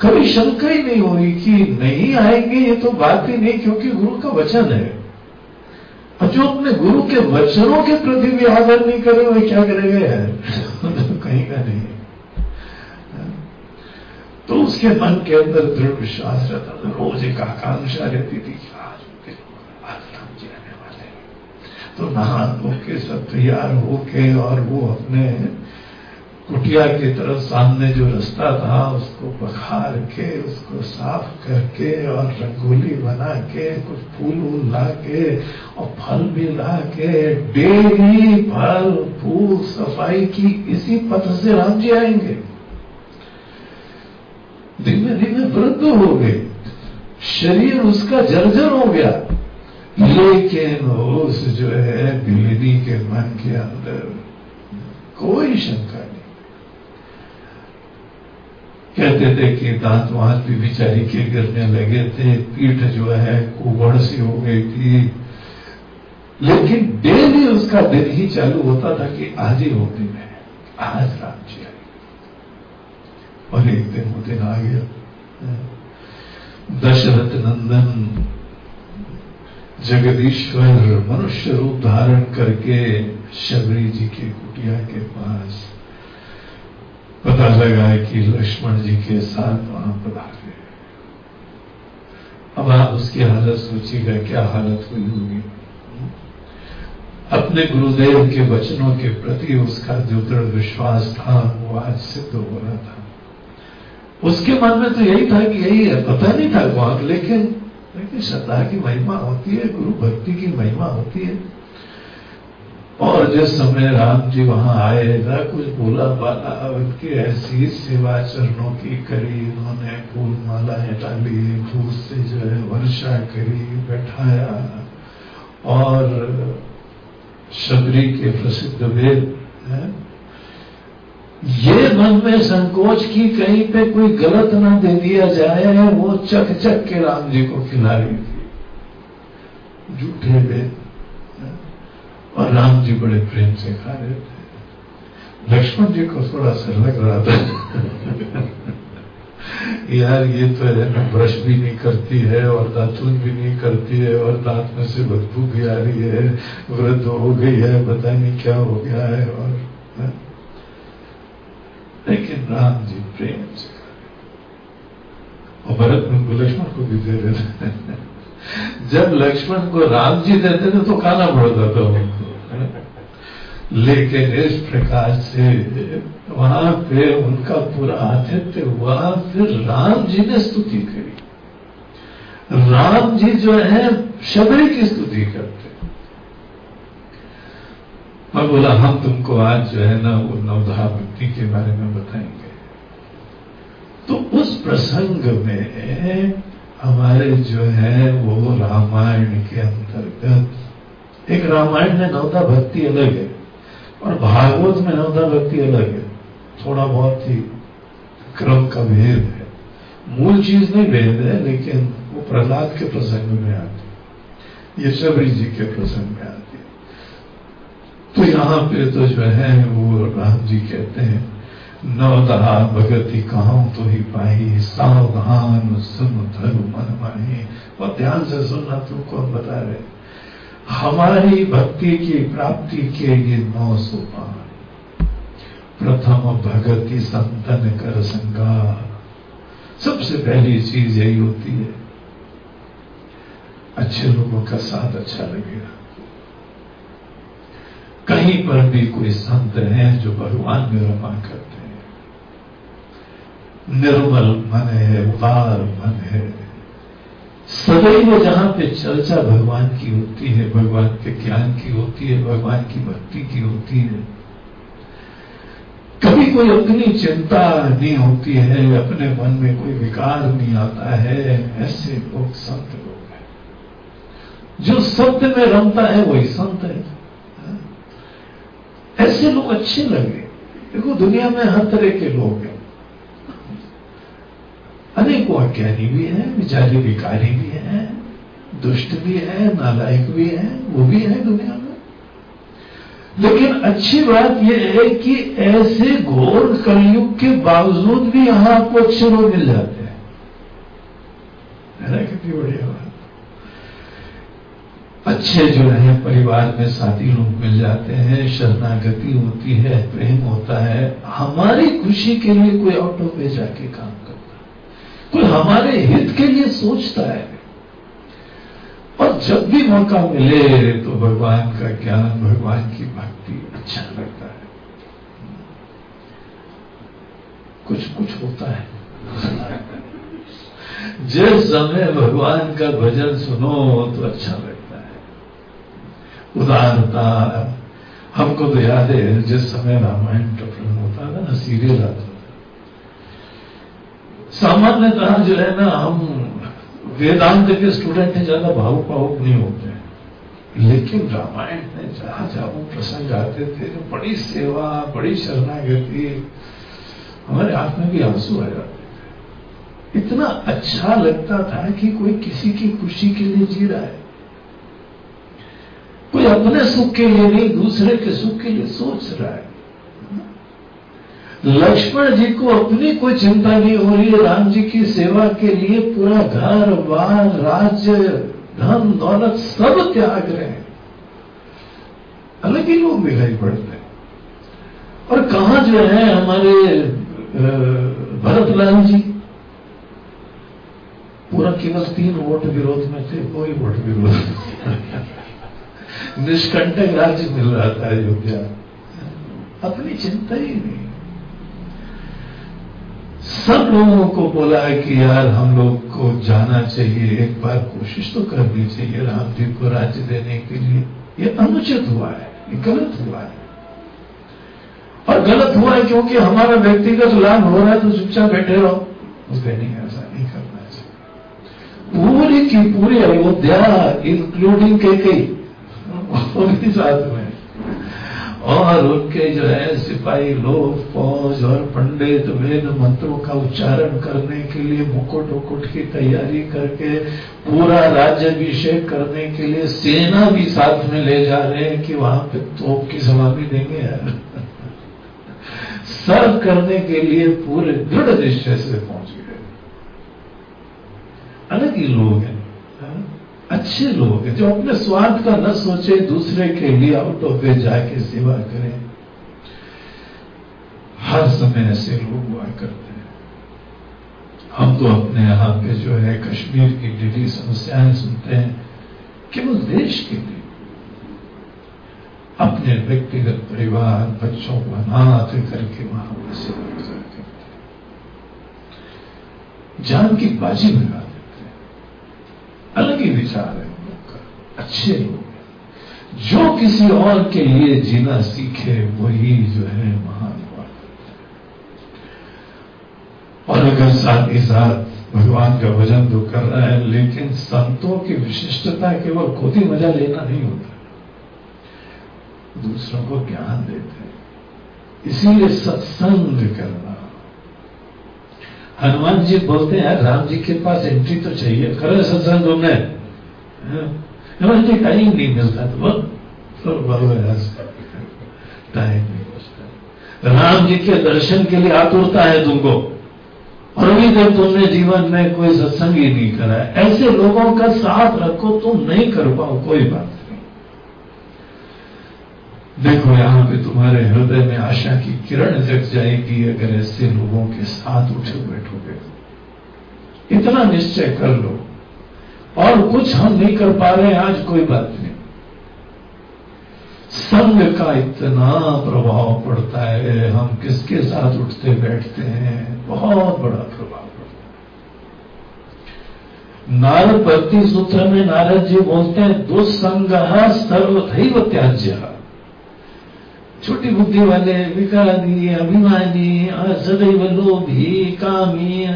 कभी शंका ही नहीं हो रही कि नहीं आएँगे, ये तो बात ही नहीं, क्योंकि गुरु का वचन है। और जो अपने गुरु के वचनों के प्रति भी आदर नहीं करे वह क्या करेगा? यार कहीं का नहीं तो उसके मन के अंदर दृढ़ विश्वास रहता था। रोज एक आकांक्षा रहती थी कि आज आज राम जी आने वाले तो नहा धो के सब तैयार होके और वो अपने कुटिया की तरफ़ सामने जो रास्ता था, उसको बखार के उसको साफ़ करके और रंगोली बना के कुछ फूल वूल ला के और फल भी ला के डेली फल, फूल सफ़ाई की इसी पथ से राम जी आएँगे। धीमे धीमे वृद्ध हो गए। शरीर उसका जर्जर हो गया। लेकिन उस जो है द्विवेदी के मन के अंदर कोई शंका नहीं। कहते थे कि दांत वांत भी बिचारी के गिरने लगे थे, पीठ जो है कुबड़ सी हो गई थी। लेकिन डेली उसका दिन ही चालू होता था कि आज ही वो दिन है, आज राम जी आए और एक दिन वो दिन आ गया। दशरथ नंदन जगदीश्वर मनुष्य रूप धारण करके शबरी जी के कुटिया के पास पता लगा कि लक्ष्मण जी के साथ वहाँ पधारे। अब आप उसकी हालत सोचिएगा, क्या हालत हुई होगी। अपने गुरुदेव के वचनों के प्रति उसका जो दृढ़ विश्वास था, वो आज सिद्ध हो रहा था। उसके मन में तो यही था कि यही है, पता नहीं था बहुत लेकिन लेकिन श्रद्धा की महिमा होती है, गुरु भक्ति की महिमा होती है। और जिस समय राम जी वहाँ आए ना कुछ बोला, बाला उनकी ऐसी सेवा चरणों की करी, उन्होंने फूल मालाएँ डाली, फूल से जो है वर्षा करी, बैठाया। और शबरी के प्रसिद्ध वेद ये मन में संकोच की कहीं पे कोई गलत ना दे दिया जाए, वो चक चक के राम जी को खिला रही थी। जूठे वेद और राम जी बड़े प्रेम से खा रहे थे। लक्ष्मण जी को थोड़ा सा लग रहा था। यार, ये तो है ना, ब्रश भी नहीं करती है, और दातुन भी नहीं करती है, और दांत में से बदबू भी आ रही है, वृद्ध हो गई है, पता नहीं क्या हो गया है, और, है? लेकिन राम जी प्रेम से और भरत उनको लक्ष्मण को भी दे देते जब लक्ष्मण को राम जी देते थे तो खाना पड़ता था उनको लेकिन इस प्रकार से वहाँ पे उनका पूरा आतिथ्य हुआ, फिर राम जी ने स्तुति करी। राम जी जो है, शबरी की स्तुति करते और बोला हम तुमको आज जो है ना वो नवधा भक्ति के बारे में बताएँगे। तो उस प्रसंग में हमारे जो है वो रामायण के अंतर्गत एक रामायण में नवधा भक्ति अलग है और भागवत में नवधा भक्ति अलग है। थोड़ा बहुत ही क्रम का भेद है। मूल चीज़ नहीं भेद है, लेकिन वो प्रहलाद के प्रसंग में आती है ये शबरी जी के प्रसंग में आती तो यहाँ पे तो जो है वो राम जी कहते हैं नवदहा भगति कहा तो ही पाही सावधान सुन धर्म मन माही और ध्यान से सुनना तुमको हम बता रहे हमारी भक्ति की प्राप्ति के ये नौ सोपान। प्रथम भगति संतन कर संगा। सबसे पहली चीज़ यही होती है। अच्छे लोगों का साथ अच्छा लगेगा। कहीं पर भी कोई संत है जो भगवान में रमा करते हैं। निर्मल मन है, उदार मन है। सदैव जहाँ पे चर्चा भगवान की होती है, भगवान के ज्ञान की होती है, भगवान की भक्ति की होती है। कभी कोई अपनी चिंता नहीं होती है, अपने मन में कोई विकार नहीं आता है, ऐसे लोग संत लोग हैं। जो सत्य में रमता है, वही संत है। ऐसे लोग अच्छे लगे देखो, दुनिया में हर तरह के लोग हैं। अनेकों अज्ञानी भी हैं, विचारी विकारी भी हैं, दुष्ट भी है, नालायक भी है, वो भी है दुनिया में। लेकिन अच्छी बात यह है कि ऐसे घोर कलयुग के बावजूद भी यहाँ आपको अच्छे लोग मिल जाते हैं। है ना? कितनी बढ़िया। अच्छे जो है, परिवार में साथी लोग मिल जाते हैं, शरणागति होती है, प्रेम होता है। हमारी खुशी के लिए कोई ऑटो पे जाके काम करता है। कोई हमारे हित के लिए सोचता है। और जब भी मौका मिले तो भगवान का ज्ञान, भगवान की भक्ति अच्छा लगता है। कुछ कुछ होता है। जिस समय भगवान का भजन सुनो तो अच्छा लगता उदारता। हमको तो याद है, जिस समय रामायण फ़िल्म होता था ना सीरियल आता था। सामान्यतः जो है ना, हम वेदांत के स्टूडेंट हैं, ज़्यादा भावुक भावुक नहीं होते हैं। लेकिन रामायण में जहाँ जहाँ वो प्रसंग आते थे जो बड़ी सेवा, बड़ी शरणागति, हमारे हाथ में भी आँसू आ जाते थे। इतना अच्छा लगता था कि कोई किसी की खुशी के लिए जी रहा है। कोई अपने सुख के लिए नहीं, दूसरे के सुख के लिए सोच रहा है। लक्ष्मण जी को अपनी कोई चिंता नहीं हो रही है राम जी की सेवा के लिए पूरा घर, बार, राज्य, धन, दौलत सब त्याग रहे हैं। अलग ही लोग दिखाई पड़ते हैं। और कहा जो है हमारे भरतलाल जी? पूरा केवल तीन वोट विरोध में थे, कोई वोट विरोध निष्कंटक राज्य मिल रहा था अयोध्या। अपनी चिंता ही नहीं। सब लोगों को बोला है कि यार हम लोग को जाना चाहिए, एक बार कोशिश तो करनी चाहिए राम जी को राज्य देने के लिए। ये अनुचित हुआ है, ये गलत हुआ है। और गलत हुआ है क्योंकि हमारा व्यक्तिगत लाभ हो रहा है तो चुपचाप बैठे रहो। उसके नहीं ऐसा नहीं करना चाहिए। पूरी की पूरी अयोध्या इंक्लूडिंग के कई साथ में और उनके जो है सिपाही लोग, फौज और पंडित, वेद मंत्रों का उच्चारण करने के लिए मुकुट उकुट की तैयारी करके पूरा राज्य अभिषेक करने के लिए सेना भी साथ में ले जा रहे हैं कि वहाँ पे तोप की सलामी देंगे। यार सर्व करने के लिए पूरे दृढ़ निश्चय से पहुँच गए। अलग ही लोग हैं। अच्छे लोग जो अपने स्वार्थ का न सोचे, दूसरे के लिए आउट ऑफ़ वे जाके सेवा करें। हर समय ऐसे लोग हुआ करते हैं। हम तो अपने यहाँ पे जो है कश्मीर की डेली समस्याएँ सुनते हैं, केवल देश के लिए। अपने व्यक्तिगत परिवार, बच्चों को अनाथ करके वहाँ पर सेवा करते जान की बाजी लगा अलग ही विचार है। अच्छे लोग जो किसी और के लिए जीना सीखे, वही जो है महान हुआ और अगर साथ ही साथ भगवान का भजन तो कर रहा है, लेकिन संतों की विशिष्टता केवल खुद ही मज़ा लेना नहीं होता। दूसरों को ज्ञान देते हैं। इसीलिए सत्संग करना हनुमान जी बोलते हैं, राम जी के पास एंट्री तो चाहिए। करे सत्संग तुमने। हाँ। हनुमान जी टाइम नहीं मिलता तो टाइम नहीं मिलता। राम जी के दर्शन के लिए आतुरता है तुमको। और अभी तक तुमने जीवन में कोई सत्संग ही नहीं करा, ऐसे लोगों का साथ रखो, तुम नहीं कर पाओ, कोई बात देखो, यहाँ पे तुम्हारे हृदय में आशा की किरण जग जाएगी अगर ऐसे लोगों के साथ उठे बैठोगे। इतना निश्चय कर लो। और कुछ हम नहीं कर पा रहे आज कोई बात नहीं। संग का इतना प्रभाव पड़ता है, हम किसके साथ उठते बैठते हैं, बहुत बड़ा प्रभाव नारद भक्ति सूत्र में नारद जी बोलते हैं, दुस्संग सर्वधैव त्याज्य। छोटी बुद्धि वाले विकारी अभिमानी सदैव लोभी, कामी।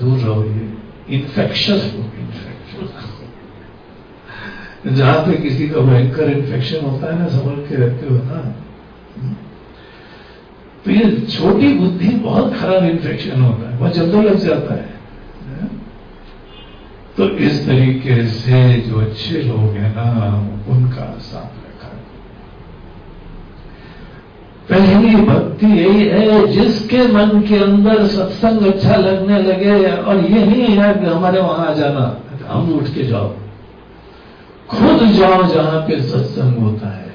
दूर रहो ये इन्फेक्शस लोग इन्फेक्शन जहाँ पे किसी का भयंकर इन्फेक्शन होता है ना, संभल के रहते हो ना। तो ये छोटी बुद्धि बहुत खराब इन्फेक्शन होता है। बहुत जल्दी लग जाता है। तो इस तरीके से जो अच्छे लोग हैं ना, उनका साथ पहली भक्ति यही है जिसके मन के अंदर सत्संग अच्छा लगने लगे और ये नहीं है कि हमारे वहाँ जाना। हम उठ के जाओ। खुद जाओ जहाँ पे सत्संग होता है।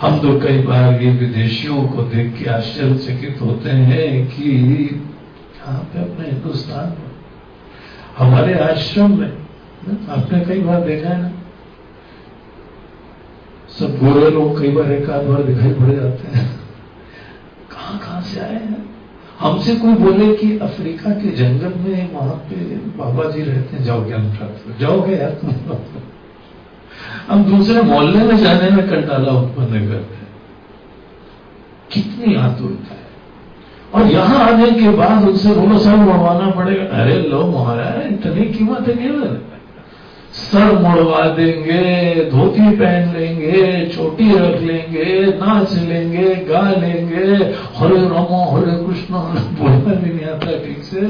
हम तो कई बार ये विदेशियों को देख के आश्चर्यचकित होते हैं कि यहाँ पे अपने हिंदुस्तान में, हमारे आश्रम में, आपने कई बार देखा है ना? सब गोरे लोग कई बार एक आध बार दिखाई पड़ जाते हैं। कहाँ कहाँ से आए हैं? हमसे कोई बोले कि अफ्रीका के जंगल में वहाँ पे बाबा जी रहते हैं, जाओ ज्ञान प्राप्त जाओगे यार तुम हम दूसरे मोहल्ले में जाने में कंटाला उत्पन्न करते हैं। कितनी आतुरता है। और यहाँ आने के बाद उनसे बोलो सब बढ़वाना पड़ेगा। अरे लो महाराज, इतनी कीमत है केवल। सर मुड़वा देंगे, धोती पहन लेंगे, चोटी रख लेंगे, नाच लेंगे, गा लेंगे। हरे रामो, हरे कृष्ण, बोलना भी नहीं आता ठीक से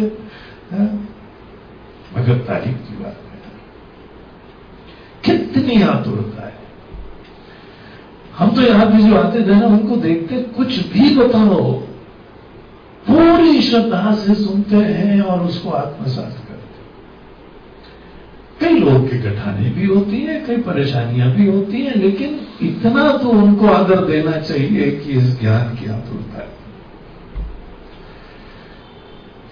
मगर तारीफ़ की बात है। कितनी आतुरता है। हम तो यहाँ पे जो आते थे ना, उनको देखते कुछ भी बताओ, पूरी श्रद्धा से सुनते हैं और उसको आत्मसात कई लोग की कठानी भी होती है, कई परेशानियाँ भी होती हैं, लेकिन इतना तो उनको आदर देना चाहिए कि इस ज्ञान की आतुरता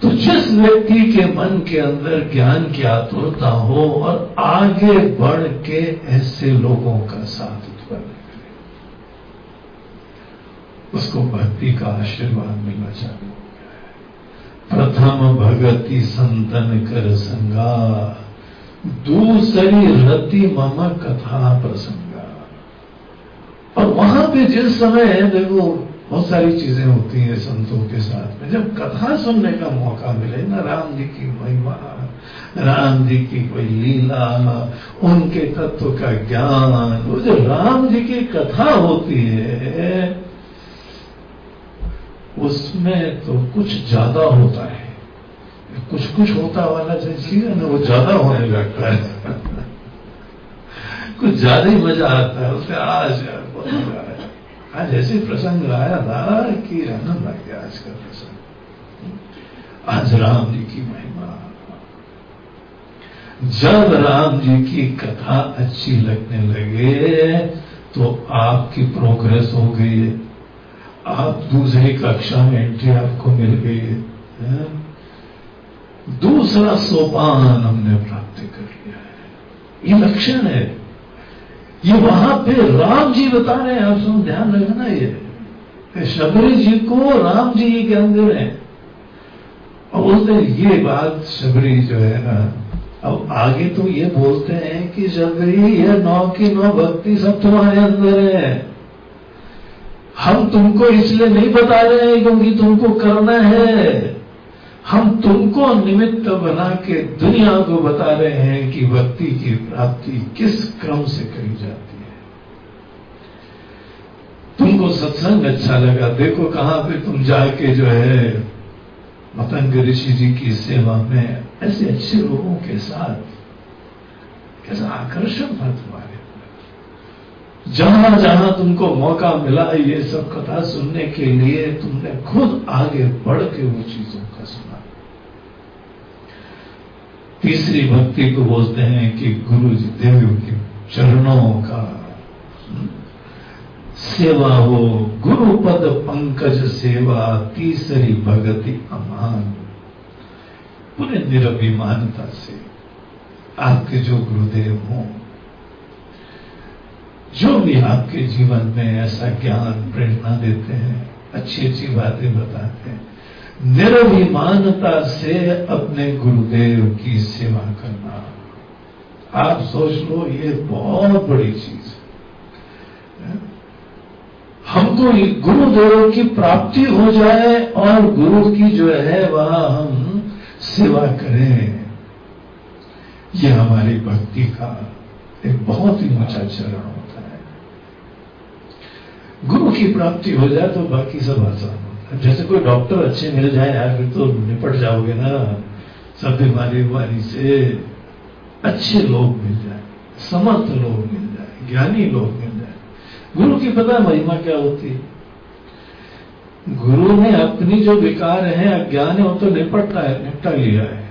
तो जिस व्यक्ति के मन के अंदर ज्ञान की आतुरता हो और आगे बढ़ के ऐसे लोगों का साथ उत्पन्न करे, उसको भक्ति का आशीर्वाद मिलना है प्रथम भगति संतन कर संगा। दूसरी रति मम कथा प्रसंग। और वहाँ पे जिस समय, देखो, बहुत सारी चीज़ें होती हैं संतों के साथ में। जब कथा सुनने का मौका मिले, ना राम जी की महिमा, राम जी की कोई लीला उनके तत्व का ज्ञान, वो जो राम जी की कथा होती है, उसमें तो कुछ ज़्यादा होता है। कुछ कुछ होता वाला जो चीज़ है ना, वो ज़्यादा होने लगता है। कुछ ज़्यादा ही मज़ा आता है। उससे आज आज ऐसे प्रसंग आया था कि आनंद आ गया आज का प्रसंग। आज राम जी की महिमा। जब राम जी की कथा अच्छी लगने लगे तो आपकी प्रोग्रेस हो गई। आप दूसरी कक्षा में एंट्री आपको मिल गई। है। दूसरा सोपान हमने प्राप्त कर लिया है। ये लक्षण है। ये वहाँ पे राम जी बता रहे हैं, आप ध्यान रखना ये। शबरी जी को राम जी के अंदर है। और बोलते ये बात शबरी जो है ना, अब आगे तो ये बोलते हैं कि शबरी, ये नौ की नौ भक्ति सब तुम्हारे अंदर है। हम तुमको इसलिए नहीं बता रहे हैं क्योंकि तुमको करना है। हम तुमको निमित्त बना के दुनिया को बता रहे हैं कि भक्ति की प्राप्ति किस क्रम से करी जाती है। तुमको सत्संग अच्छा लगा, देखो कहाँ पे तुम जाके जो है मतंग ऋषि जी की सेवा में ऐसे अच्छे लोगों के साथ कैसा आकर्षण था तुम्हारे जहाँ जहाँ तुमको मौका मिला ये सब कथा सुनने के लिए तुमने खुद आगे बढ़ के वो चीज़ों का सुना तीसरी भक्ति को बोलते हैं कि गुरु जी देव के चरणों का सेवा हो। गुरु पद पंकज सेवा, तीसरी भगति अमान। पूरे निरभिमानता से आपके जो गुरुदेव हों, जो भी आपके जीवन में ऐसा ज्ञान, प्रेरणा देते हैं, अच्छी अच्छी बातें बताते हैं निरभिमानता से अपने गुरुदेव की सेवा करना। आप सोच लो, ये बहुत बड़ी चीज़ है। हमको गुरुदेव की प्राप्ति हो जाए और गुरु की जो है, वह हम सेवा करें। ये हमारी भक्ति का एक बहुत ही ऊँचा चरण होता है। गुरु की प्राप्ति हो जाए तो बाकी सब आसान। जैसे कोई डॉक्टर अच्छे मिल जाए यार, फिर तो निपट जाओगे ना। सब बीमारी बीमारी से अच्छे लोग मिल जाए, समर्थ लोग मिल जाए, ज्ञानी लोग मिल जाए। गुरु की पता महिमा क्या होती है? गुरु ने अपनी जो विकार है, अज्ञान है, वो तो निपटता है, निपटा लिया है।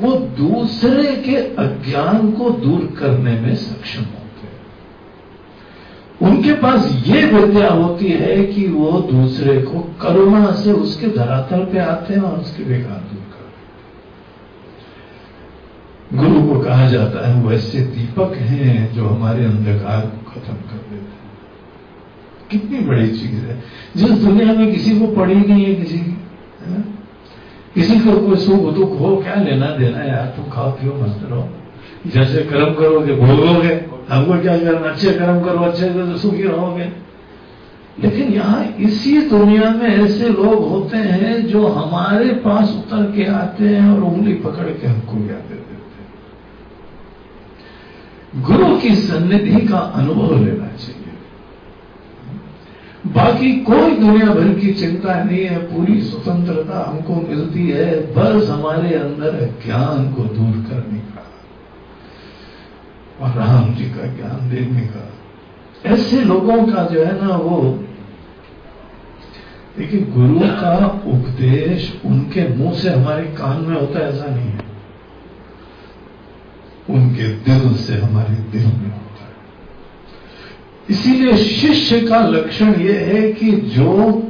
वो दूसरे के अज्ञान को दूर करने में सक्षम हैं। उनके पास ये विद्या होती है कि वो दूसरे को करुणा से उसके धरातल पे आते हैं और उसके विकार दूर कर गुरु को कहा जाता है वैसे दीपक हैं जो हमारे अंधकार को खत्म कर देते हैं। कितनी बड़ी चीज़ है। जिस दुनिया में किसी को पड़ी नहीं है किसी की किसी को कोई सुख दुख हो, क्या लेना देना यार, तुम खाओ, पियो, मस्त रहो। जैसे कर्म करोगे, भोगोगे, हमको क्या करना अच्छे कर्म करो, अच्छे करो तो सुखी रहोगे। लेकिन यहाँ इसी दुनिया में ऐसे लोग होते हैं जो हमारे पास उतर के आते हैं और उंगली पकड़ के हमको याद देते हैं। गुरु की सन्निधि का अनुभव लेना चाहिए। बाकी कोई दुनिया भर की चिंता नहीं है, पूरी स्वतंत्रता हमको मिलती है, बस हमारे अंदर ज्ञान को दूर करने का। और राम जी का, ज्ञान देने का। ऐसे लोगों का जो है ना वो, देखिए, गुरु का उपदेश उनके मुँह से हमारे कान में होता है, ऐसा नहीं है। उनके दिल से हमारे दिल में होता है। इसीलिए शिष्य का लक्षण यह है कि जो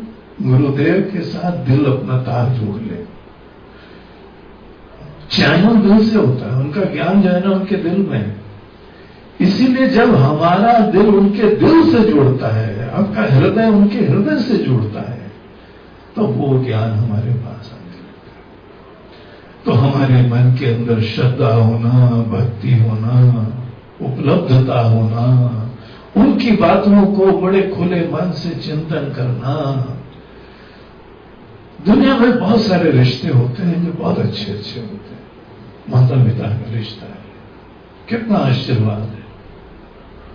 गुरुदेव के साथ दिल अपना तार जोड़ ले। चैनल दिल से होता है, उनका ज्ञान जो है ना उनके दिल में है। इसीलिए जब हमारा दिल उनके दिल से जुड़ता है, आपका हृदय उनके हृदय से जुड़ता है तो वो ज्ञान हमारे पास आने लगता है। तो हमारे मन के अंदर श्रद्धा होना, भक्ति होना, उपलब्धता होना, उनकी बातों को बड़े खुले मन से चिंतन करना, दुनिया में बहुत सारे रिश्ते होते हैं जो बहुत अच्छे अच्छे होते हैं। माता पिता का रिश्ता है। कितना आशीर्वाद है।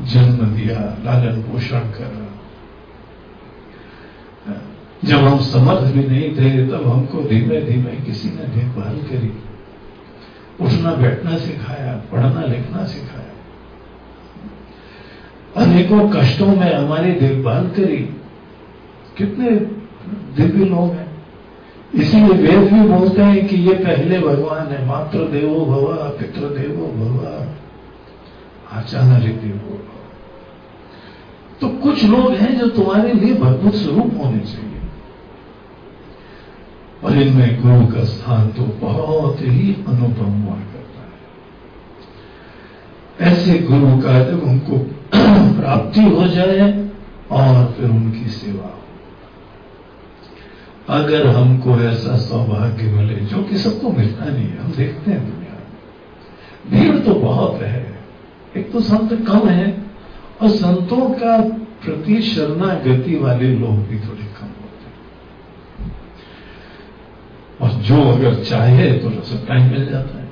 जन्म दिया, लालन पोषण कर। जब हम समर्थ भी नहीं थे, तब हमको धीमे धीमे किसी ने देखभाल करी। उठना, बैठना सिखाया, पढ़ना, लिखना सिखाया। अनेकों कष्टों में हमारी देखभाल करी। कितने दिव्य लोग हैं। इसीलिए वेद भी बोलते हैं कि ये पहले भगवान है मात्र देवो भवा पितृ देवो भवा। आचार्य देवो भवा तो कुछ लोग हैं जो तुम्हारे लिए भगवत स्वरूप होने चाहिए। और इनमें गुरु का स्थान तो बहुत ही अनुपम हुआ करता है। ऐसे गुरु का जब उनको प्राप्ति हो जाए और फिर उनकी सेवा हो। अगर हमको ऐसा सौभाग्य मिले, जो कि सबको मिलता नहीं हम देखते हैं दुनिया में। भीड़ तो बहुत है। एक तो संत कम है और संतों का प्रति शरणागति वाले लोग भी थोड़े कम होते हैं। और जो अगर चाहे तो सब टाइम मिल जाता है।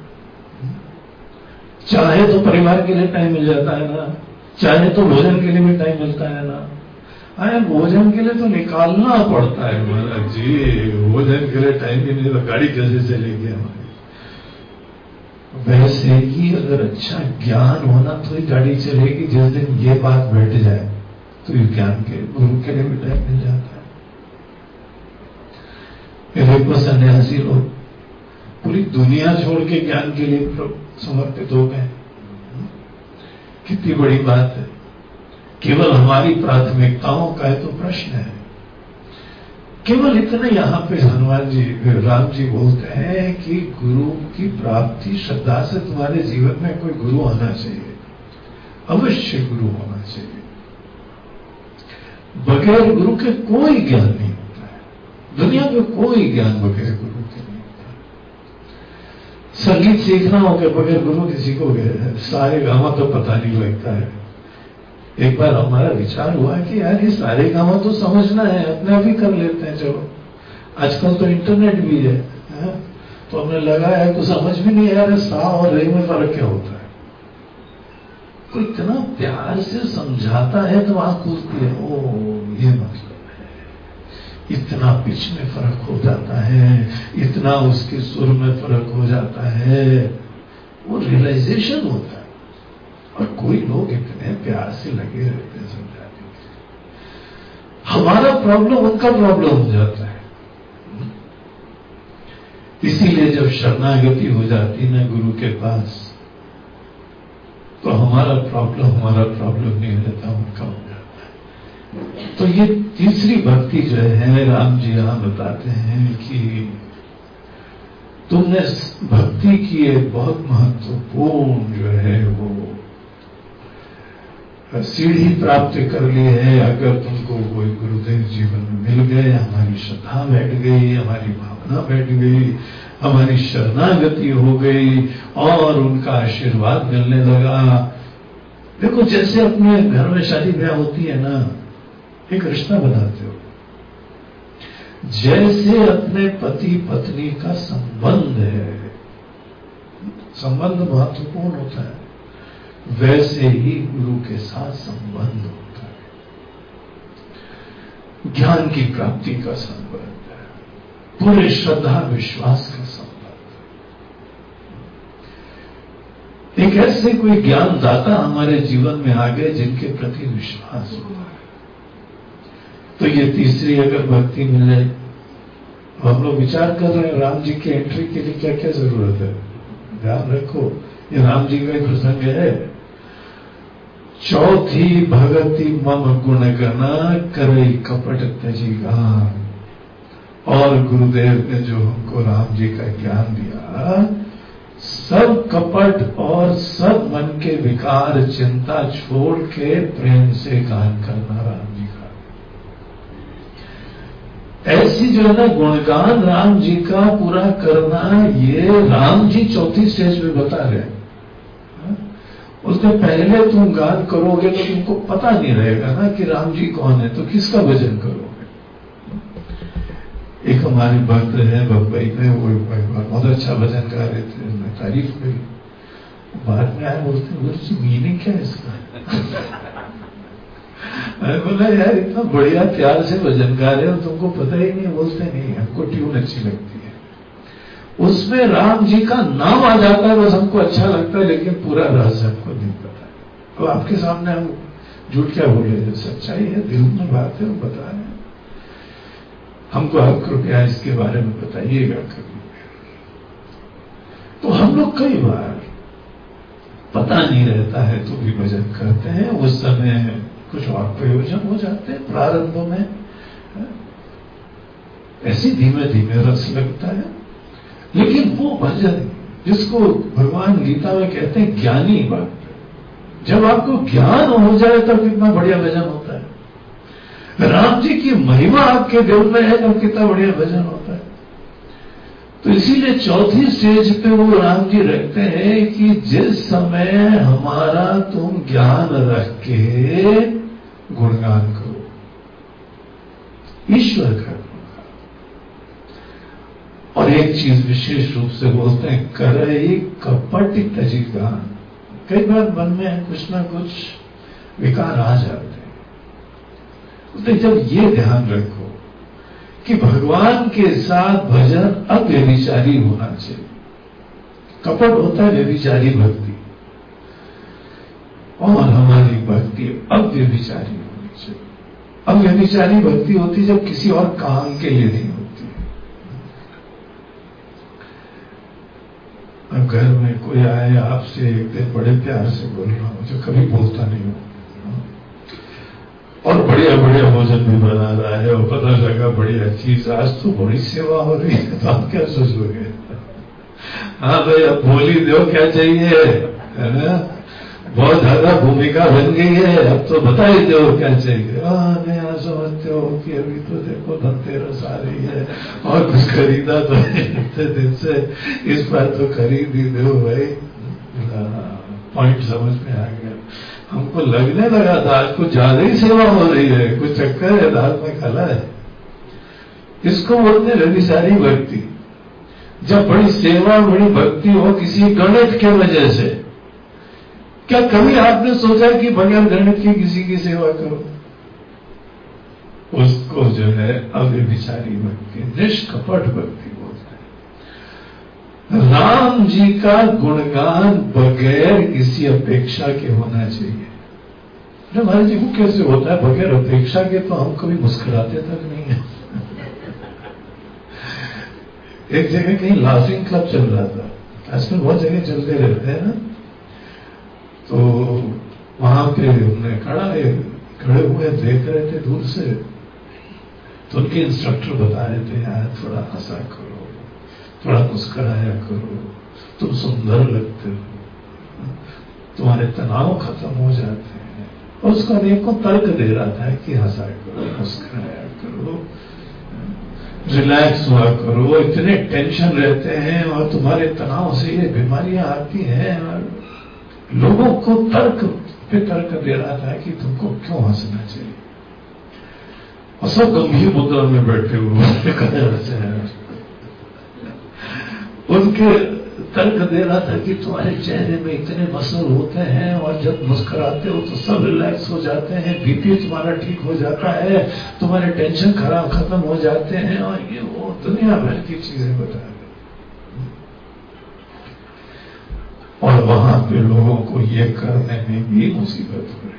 चाहे तो परिवार के लिए टाइम मिल जाता है ना। चाहे तो भोजन के लिए भी टाइम मिलता है ना। अरे भोजन के लिए तो निकालना पड़ता है, महाराज जी। भोजन के लिए टाइम ही नहीं तो गाड़ी कैसे चलेगी हमारी? वैसे ही अगर अच्छा ज्ञान होना तो ही गाड़ी चलेगी, जिस दिन ये बात बैठ जाए तो ये ज्ञान के, गुरु के लिए भी टाइम मिल जाता है। देखो सन्यासी लोग पूरी दुनिया छोड़ के ज्ञान के लिए समर्पित हो गए। कितनी बड़ी बात है। केवल हमारी प्राथमिकताओं का है तो प्रश्न है। केवल इतना यहाँ पे हनुमान जी, राम जी बोलते हैं कि गुरु की प्राप्ति, श्रद्धा से तुम्हारे जीवन में कोई गुरु होना चाहिए। अवश्य गुरु होना चाहिए। बगैर गुरु के कोई ज्ञान नहीं होता है। दुनिया में कोई ज्ञान बगैर गुरु के नहीं होता संगीत सीखना हो के बगैर गुरु के सीखोगे सारे गामा तो पता नहीं लगता है। एक बार हमारा विचार हुआ कि यार ये सारे काम तो समझना है अपने आप ही कर लेते हैं चलो। आजकल तो इंटरनेट भी है, है? तो हमने लगाया तो समझ भी नहीं रहा सा और रे में फ़र्क क्या होता है? कोई इतना प्यार से समझाता है तो आँख खुलती है। ओ ये मतलब है। इतना पिच में फ़र्क हो जाता है इतना उसके सुर में फ़र्क हो जाता है। वो रियलाइजेशन होता है। और कोई लोग इतने प्यार से लगे रहते हैं समझाने हमारा प्रॉब्लम उनका प्रॉब्लम हो जाता है। इसीलिए जब शरणागति हो जाती ना गुरु के पास तो हमारा प्रॉब्लम हमारा प्रॉब्लम नहीं रहता, उनका हो जाता है। तो ये तीसरी भक्ति जो है, राम जी यहाँ बताते हैं कि तुमने भक्ति की एक बहुत महत्वपूर्ण जो है वो सीढ़ी प्राप्त कर ली है, अगर तुमको कोई गुरुदेव जीवन में मिल गए, हमारी श्रद्धा बैठ गई, हमारी भावना बैठ गई, हमारी शरणागति हो गई, और उनका आशीर्वाद मिलने लगा। देखो, जैसे अपने घर में शादी ब्याह होती है ना, एक रिश्ता बनाते हो। जैसे अपने पति पत्नी का संबंध है, संबंध महत्वपूर्ण होता है। वैसे ही गुरु के साथ संबंध होता है। ज्ञान की प्राप्ति का संबंध है। पूरे श्रद्धा, विश्वास का संबंध एक ऐसे कोई ज्ञान दाता हमारे जीवन में आ गए जिनके प्रति विश्वास होता है। तो ये तीसरी अगर भक्ति मिले तो हम लोग विचार कर रहे हैं, राम जी की एंट्री के लिए क्या क्या ज़रूरत है? ध्यान रखो, ये राम जी का प्रसंग है। चौथी भगति मम गुण गना करई कपट तजी गान और गुरुदेव ने जो हमको राम जी का ज्ञान दिया, सब कपट और सब मन के विकार, चिंता छोड़ के प्रेम से गान करना राम जी का। ऐसी जो है ना गुणगान राम जी का पूरा करना, ये राम जी चौथी स्टेज में बता रहे हैं। उसके पहले तुम गान करोगे तो तुमको पता नहीं रहेगा ना कि राम जी कौन है तो किसका भजन करोगे? एक हमारे भक्त है बम्बई में वो बहुत अच्छा भजन गा रहे थे मैं तारीफ़ करी बाद में आए, बोलते मीनिंग क्या है इसका? मैंने बोला, यार, इतना बढ़िया प्यार से भजन गा रहे हो, तुमको पता ही नहीं बोलते नहीं, हमको ट्यून अच्छी लगती है। उसमें राम जी का नाम आ जाता है, बस हमको अच्छा लगता है, लेकिन पूरा रहस्य हमको नहीं पता तो आपके सामने हम झूठ क्या बोले सच्चाई है दिल में बात है वो बता रहे हैं। हमको आप कृपया इसके बारे में बताइएगा कभी। तो हम लोग कई बार पता नहीं रहता है तो भी भजन करते हैं, उस समय कुछ और प्रयोजन हो जाते हैं, प्रारंभ में ऐसे धीमे धीमे रस लगता है। लेकिन वो भजन जिसको भगवान गीता में कहते हैं ज्ञानी बात। जब आपको ज्ञान हो जाए तब कितना बढ़िया भजन होता है। राम जी की महिमा आपके दिल में है तब कितना बढ़िया भजन होता है। तो इसीलिए चौथी स्टेज पे वो राम जी रखते हैं कि जिस समय हमारा तुम ज्ञान रख के गुणगान करो। ईश्वर का और एक चीज़ विशेष रूप से बोलते हैं कर कपट तजी गान कई बार मन में कुछ ना कुछ विकार आ जाते हैं। तो जब ये ध्यान रखो कि भगवान के साथ भजन अव्यभिचारी होना चाहिए। कपट होता है व्यभिचारी भक्ति। और हमारी भक्ति अव्यभिचारी होनी चाहिए। अव्यभिचारी भक्ति होती जब किसी और काम के लिए नहीं होती। अब घर में कोई आए, आपसे एक दिन बड़े प्यार से बोल रहा हूँ जो कभी बोलता नहीं हूँ। और बढ़िया बढ़िया भोजन भी बना रहा है, और पता लगा बढ़िया चीज़ आज तो बड़ी सेवा हो रही है तो आप क्या सोचोगे? हाँ भाई, अब बोली दो, क्या चाहिए? है ना? बहुत ज़्यादा भूमिका बन गई है। अब तो बता ही दो क्या चाहिए? समझते हो कि अभी तो देखो धनतेरस आ रही है और कुछ खरीदा तो इतने दिन से इस बार तो खरीद ही दो भाई। पॉइंट समझ में आ गया। हमको लगने लगा था आज कुछ ज़्यादा ही सेवा हो रही है। कुछ चक्कर है, दाल में खला है। इसको बोलते रवि सारी भक्ति। जब बड़ी सेवा, बड़ी भक्ति हो किसी गणित के वजह से क्या कभी आपने सोचा कि बगैर गणित की किसी की सेवा करो? उसको जो है अव्यभिचारी भक्ति निष्कपट भक्ति राम जी का गुणगान बगैर किसी अपेक्षा के होना चाहिए। हमारे जी को कैसे होता है? बगैर अपेक्षा के तो हम कभी मुस्कुराते तक नहीं है। एक जगह कहीं लाफिंग क्लब चल रहा था। आजकल बहुत जगह चलते रहते हैं ना। तो वहाँ पे हमने खड़ा खड़े हुए देख रहे थे दूर से। तो उनके इंस्ट्रक्टर बता रहे थे, यार, थोड़ा हंसा करो, थोड़ा मुस्कराया करो, तुम सुंदर लगते हो, तुम्हारे तनाव खत्म हो जाते हैं। और उसका को तर्क दे रहा था कि हंसा करो, मुस्कराया करो रिलैक्स हुआ करो, इतने टेंशन रहते हैं और तुम्हारे तनाव से ये बीमारियाँ आती हैं लोगों को तर्क, पे तर्क दे रहा था कि तुमको क्यों हंसना चाहिए? और सब गंभीर मुद्रा में बैठे हुए उनके तर्क दे रहा था कि तुम्हारे चेहरे में इतने मसल होते हैं और जब मुस्कुराते हो तो सब रिलैक्स हो जाते हैं बीपी तुम्हारा ठीक हो जाता है, तुम्हारे टेंशन खराब खत्म हो जाते हैं और ये वो दुनिया भर की चीज़ें बता रहे और वहाँ पे लोगों को ये करने में भी मुसीबत हो रही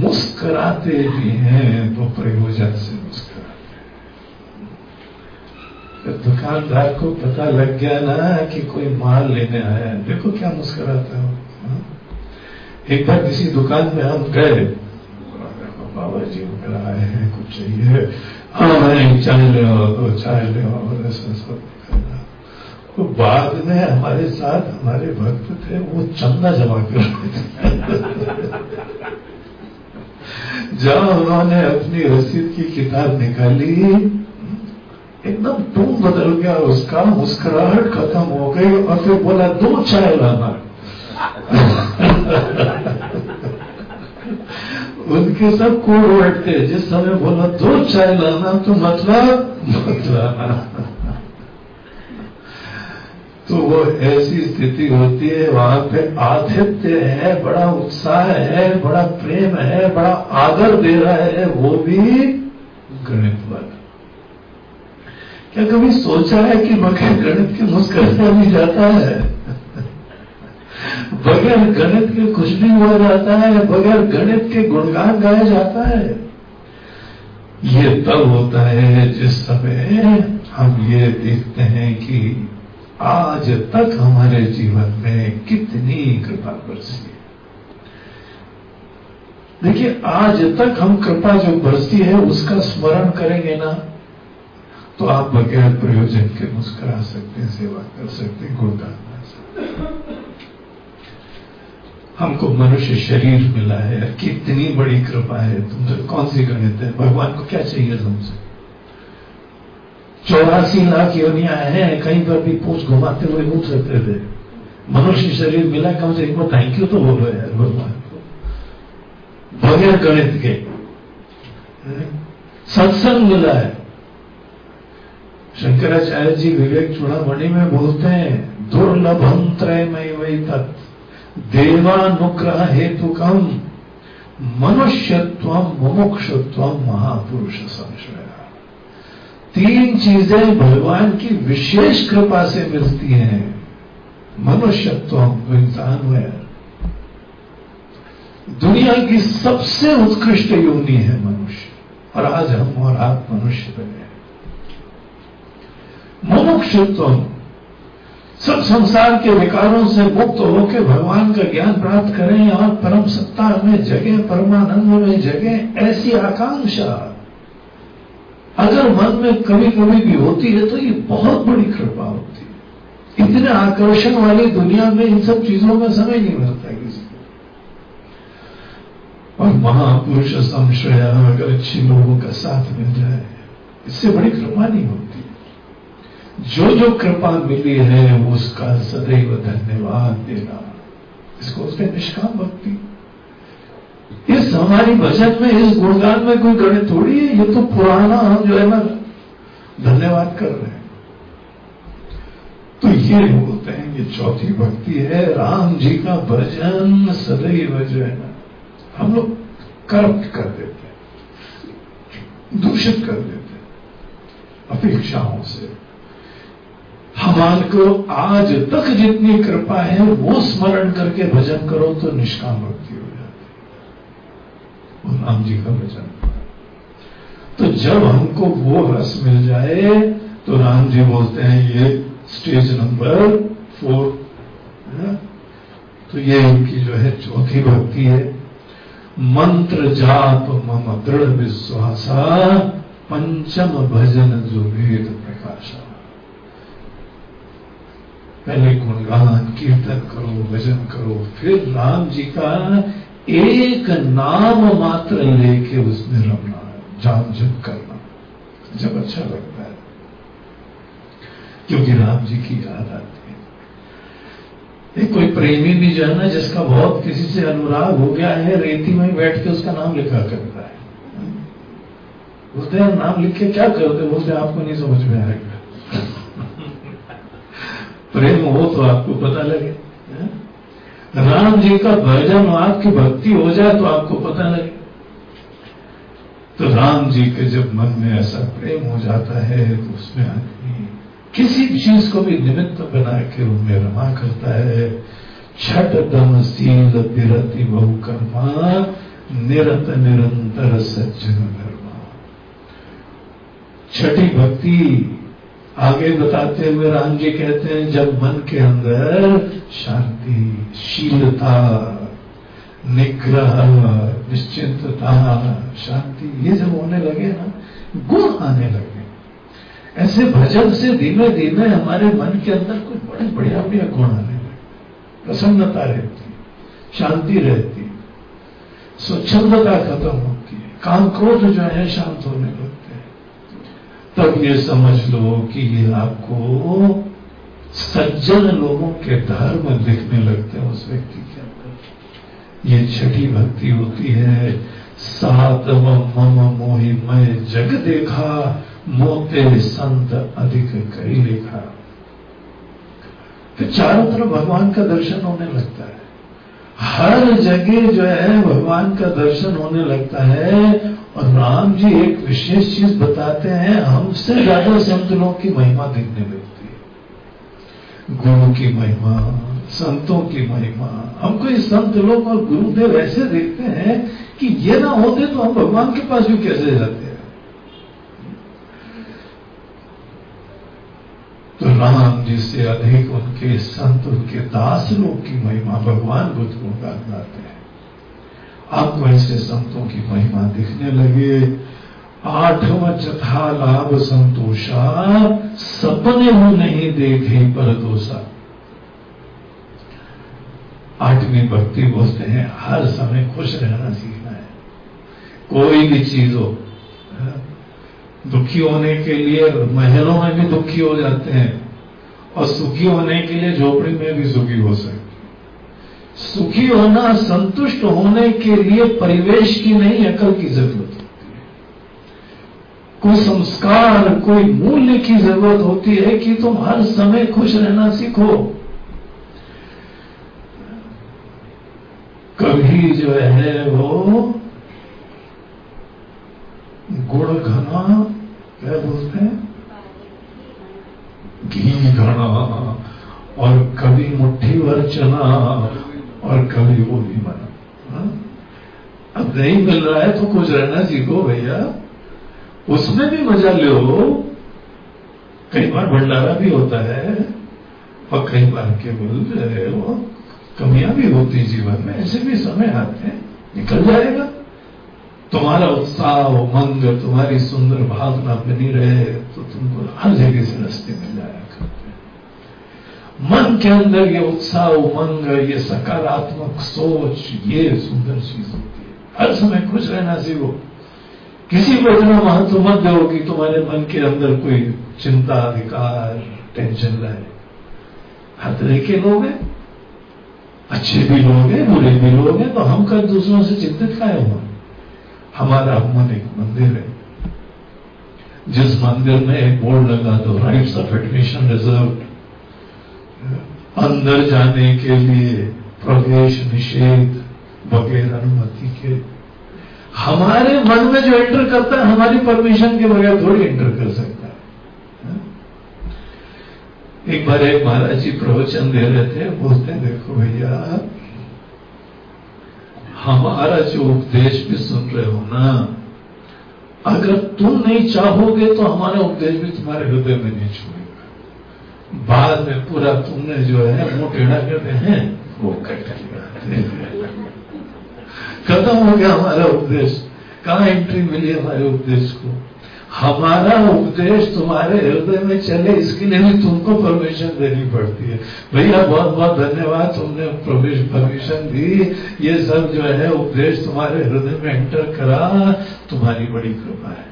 मुस्कराते भी हैं तो प्रयोजन से मुस्कुरा तो दुकानदार को पता लग गया ना कि कोई माल लेने आया है। देखो क्या मुस्कराता हो। हाँ? एक बार किसी दुकान में हम गए। बाबा जी वगैरह आए हैं, कुछ चाहिए। हाँ चाय ले दो चाय ले ऐसा सब तो बाद में हमारे साथ हमारे भक्त थे, वो चंदा जमा कर जब उन्होंने अपनी रसीद की किताब निकाली, एकदम टूम बदल गया उसका मुस्कुराहट खत्म हो गई और फिर बोला, दो चाय लाना। उनके सब कोड थे जिस समय बोला, दो चाय लाना तो मतलब मत लाना तो वो ऐसी स्थिति होती है, वहाँ पे आतिथ्य है, बड़ा उत्साह है, बड़ा प्रेम है, बड़ा आदर दे रहा है, वो भी गणित वाला। क्या कभी सोचा है कि बगैर गणित के मुस्कुराया भी जाता है? बगैर गणित के कुछ भी हुआ जाता है, बगैर गणित के गुणगान गाया जाता है। ये तब होता है जिस समय हम ये देखते हैं कि आज तक हमारे जीवन में कितनी कृपा बरसी है। देखिए, आज तक हम कृपा जो बरसती है, उसका स्मरण करेंगे ना तो आप बगैर प्रयोजन के मुस्कुरा सकते हैं सेवा कर सकते हैं गुणगान कर सकते। हमको मनुष्य शरीर मिला है, कितनी बड़ी कृपा है। तुमसे कौन सी गणित है? भगवान को क्या चाहिए तुमसे? चौरासी लाख योनिया है, कहीं पर भी पूछ घुमाते हुए उठ सकते थे। मनुष्य शरीर मिला कम से एक थैंक यू तो बोलो यार भगवान। को बगैर गणित के। सत्संग मिला है। शंकराचार्य जी विवेक चूड़ामणि में बोलते हैं दुर्लभम त्रयमय वही तत्व देवानुग्रह हेतु कम, मनुष्यत्व मुमुक्षुत्व महापुरुष संशय। तीन चीज़ें भगवान की विशेष कृपा से मिलती हैं। मनुष्यत्व तो इंसान हुए दुनिया की सबसे उत्कृष्ट योनि है मनुष्य, और आज हम और आप मनुष्य बने हैं। मुमुक्षुत्व, सब संसार के विकारों से मुक्त होकर भगवान का ज्ञान प्राप्त करें और परम सत्ता में जगह परमानंद में जगह ऐसी आकांक्षा। अगर मन में कभी कभी भी होती है तो ये बहुत बड़ी कृपा होती है। इतने आकर्षण वाली दुनिया में इन सब चीज़ों में समय नहीं मिलता किसी को। और महापुरुष संशय, अगर अच्छे लोगों का साथ मिल जाए, इससे बड़ी कृपा नहीं होती। जो जो कृपा मिली है उसका सदैव धन्यवाद देना। इसको उसके निष्काम भक्ति इस हमारी भजन में, इस गुणगान में कोई गणित थोड़ी है? ये तो पुराना हम जो है ना, धन्यवाद कर रहे हैं। तो ये बोलते हैं ये चौथी भक्ति है, राम जी का भजन सदैव जो है ना, हम लोग करप्ट कर देते हैं, दूषित कर देते हैं, अपेक्षाओं से। हमारे को आज तक जितनी कृपा है, वो स्मरण करके भजन करो तो निष्काम भक्ति राम जी का वचन। तो जब हमको वो रस मिल जाए तो राम जी बोलते हैं, ये स्टेज नंबर फोर तो ये इनकी जो है चौथी भक्ति है। मंत्र जाप मम दृढ़ विश्वासा, पंचम भजन जो वेद प्रकाशा। पहले गुणगान कीर्तन करो, भजन करो, फिर राम जी का एक नाम मात्र लेके उसमें रमना जान जब करना। जब अच्छा लगता है। क्योंकि राम जी की याद आती है। एक कोई प्रेमी भी जो है ना, जिसका बहुत किसी से अनुराग हो गया है, रेती में बैठ के उसका नाम लिखा करता है। बोलते हैं, नाम लिख के क्या करते बोलते आपको नहीं समझ में आएगा। प्रेम हो तो आपको पता लगे। राम जी का भजन आपकी भक्ति हो जाए तो आपको पता लगे। तो राम जी के जब मन में ऐसा प्रेम हो जाता है तो उसमें आदमी किसी चीज़ को भी निमित्त बना के उनमें रमा करता है। छठ दम सील बिरति बहु कर्मा, निरत निरंतर सज्जन धर्मा। छठी भक्ति आगे बताते हुए राम जी कहते हैं, जब मन के अंदर शांति, शीलता, निग्रह, निश्चिंतता, शांति, ये जब होने लगे ना, गुण आने लगे। ऐसे भजन से धीमे धीमे हमारे मन के अंदर कुछ बड़े बढ़िया बढ़िया गुण आने लगे। प्रसन्नता रहती, शांति रहती, स्वच्छंदता खत्म होती है, काम क्रोध जो है शांत होने लगते तब ये समझ लो कि ये आपको सज्जन लोगों के धर्म दिखने लगते हैं उस व्यक्ति के अंदर। ये छठी भक्ति होती है सात मम मोहि मैं जग देखा, मोते संत अधिक कई लिखा। फिर चारों तरफ़ भगवान का दर्शन होने लगता है। हर जगह जो है, भगवान का दर्शन होने लगता है और राम जी एक विशेष चीज़ बताते हैं, हमसे ज़्यादा संत लोग की महिमा दिखने लगती है। गुरु की महिमा, संतों की महिमा। हमको ये संत लोग और गुरुदेव ऐसे देखते हैं कि ये ना होते तो हम भगवान के पास भी कैसे जाते हैं? तो राम जी से अधिक उनके संत, उनके दास लोग की महिमा भगवान बुद्ध को गाते हैं। आपको वैसे संतों की महिमा दिखने लगे। आठवा चथा लाभ संतोषा, सपने में नहीं देखे पर दोषा। आठवीं भक्ति बोलते हैं, हर समय खुश रहना सीखना है। कोई भी चीज़ हो दुखी होने के लिए महलों में भी दुखी हो जाते हैं, और सुखी होने के लिए झोपड़ी में भी सुखी हो सकते सुखी होना, संतुष्ट होने के लिए परिवेश की नहीं, अकल की ज़रूरत होती है। कोई संस्कार, कोई मूल्य की ज़रूरत होती है कि तुम हर समय खुश रहना सीखो। कभी जो है वो गुड़ घना क्या बोलते हैं? घी घना और कभी मुट्ठी भर चना और कभी वो भी बना हाँ? अब नहीं मिल रहा है तो कुछ रहना सीखो भैया। उसमें भी मज़ा लो। कई बार भंडारा भी होता है और कई बार केवल है कमियाँ भी होती जीवन में, ऐसे भी समय आते हैं, निकल जाएगा। तुम्हारा उत्साह उमंग तुम्हारी सुंदर भावना बनी रहे तो तुमको हर जगह से रस्ते मिल करते मन के अंदर ये उत्साह, उमंग, ये सकारात्मक सोच, ये सुंदर चीज़ होती है। हर समय खुश रहना सीखो किसी को इतना महत्व मत दो कि तुम्हारे मन के अंदर कोई चिंता, विकार, टेंशन रहे। हर तरह के लोग हैं। अच्छे भी लोग हैं, बुरे भी लोग हैं तो हम कल दूसरों से चिंतित खाए हुआ हमारा मन एक मंदिर है। जिस मंदिर में एक बोर्ड लगा दो राइट्स ऑफ़ एडमिशन रिज़र्व अंदर जाने के लिए प्रवेश निषेध बगैर अनुमति के। हमारे मन में जो एंटर करता है, हमारी परमिशन के बगैर थोड़ी एंटर कर सकता है। एक बार एक महाराज जी प्रवचन दे रहे थे, बोलते, देखो भैया, हमारा जो उपदेश भी सुन रहे हो ना, अगर तुम नहीं चाहोगे तो हमारा उपदेश भी तुम्हारे हृदय में नहीं छुएगा। बाद में पूरा तुमने जो है मुँह टेढ़ा करते हैं। वो कट खत्म हो गया हमारा उपदेश। कहा एंट्री मिली हमारे उपदेश को? हमारा उपदेश तुम्हारे हृदय में चले इसके लिए भी तुमको परमिशन देनी पड़ती है। भैया बहुत बहुत धन्यवाद तुमने प्रवेश परमिशन दी। ये सब जो है उपदेश तुम्हारे हृदय में एंटर करा। तुम्हारी बड़ी कृपा है।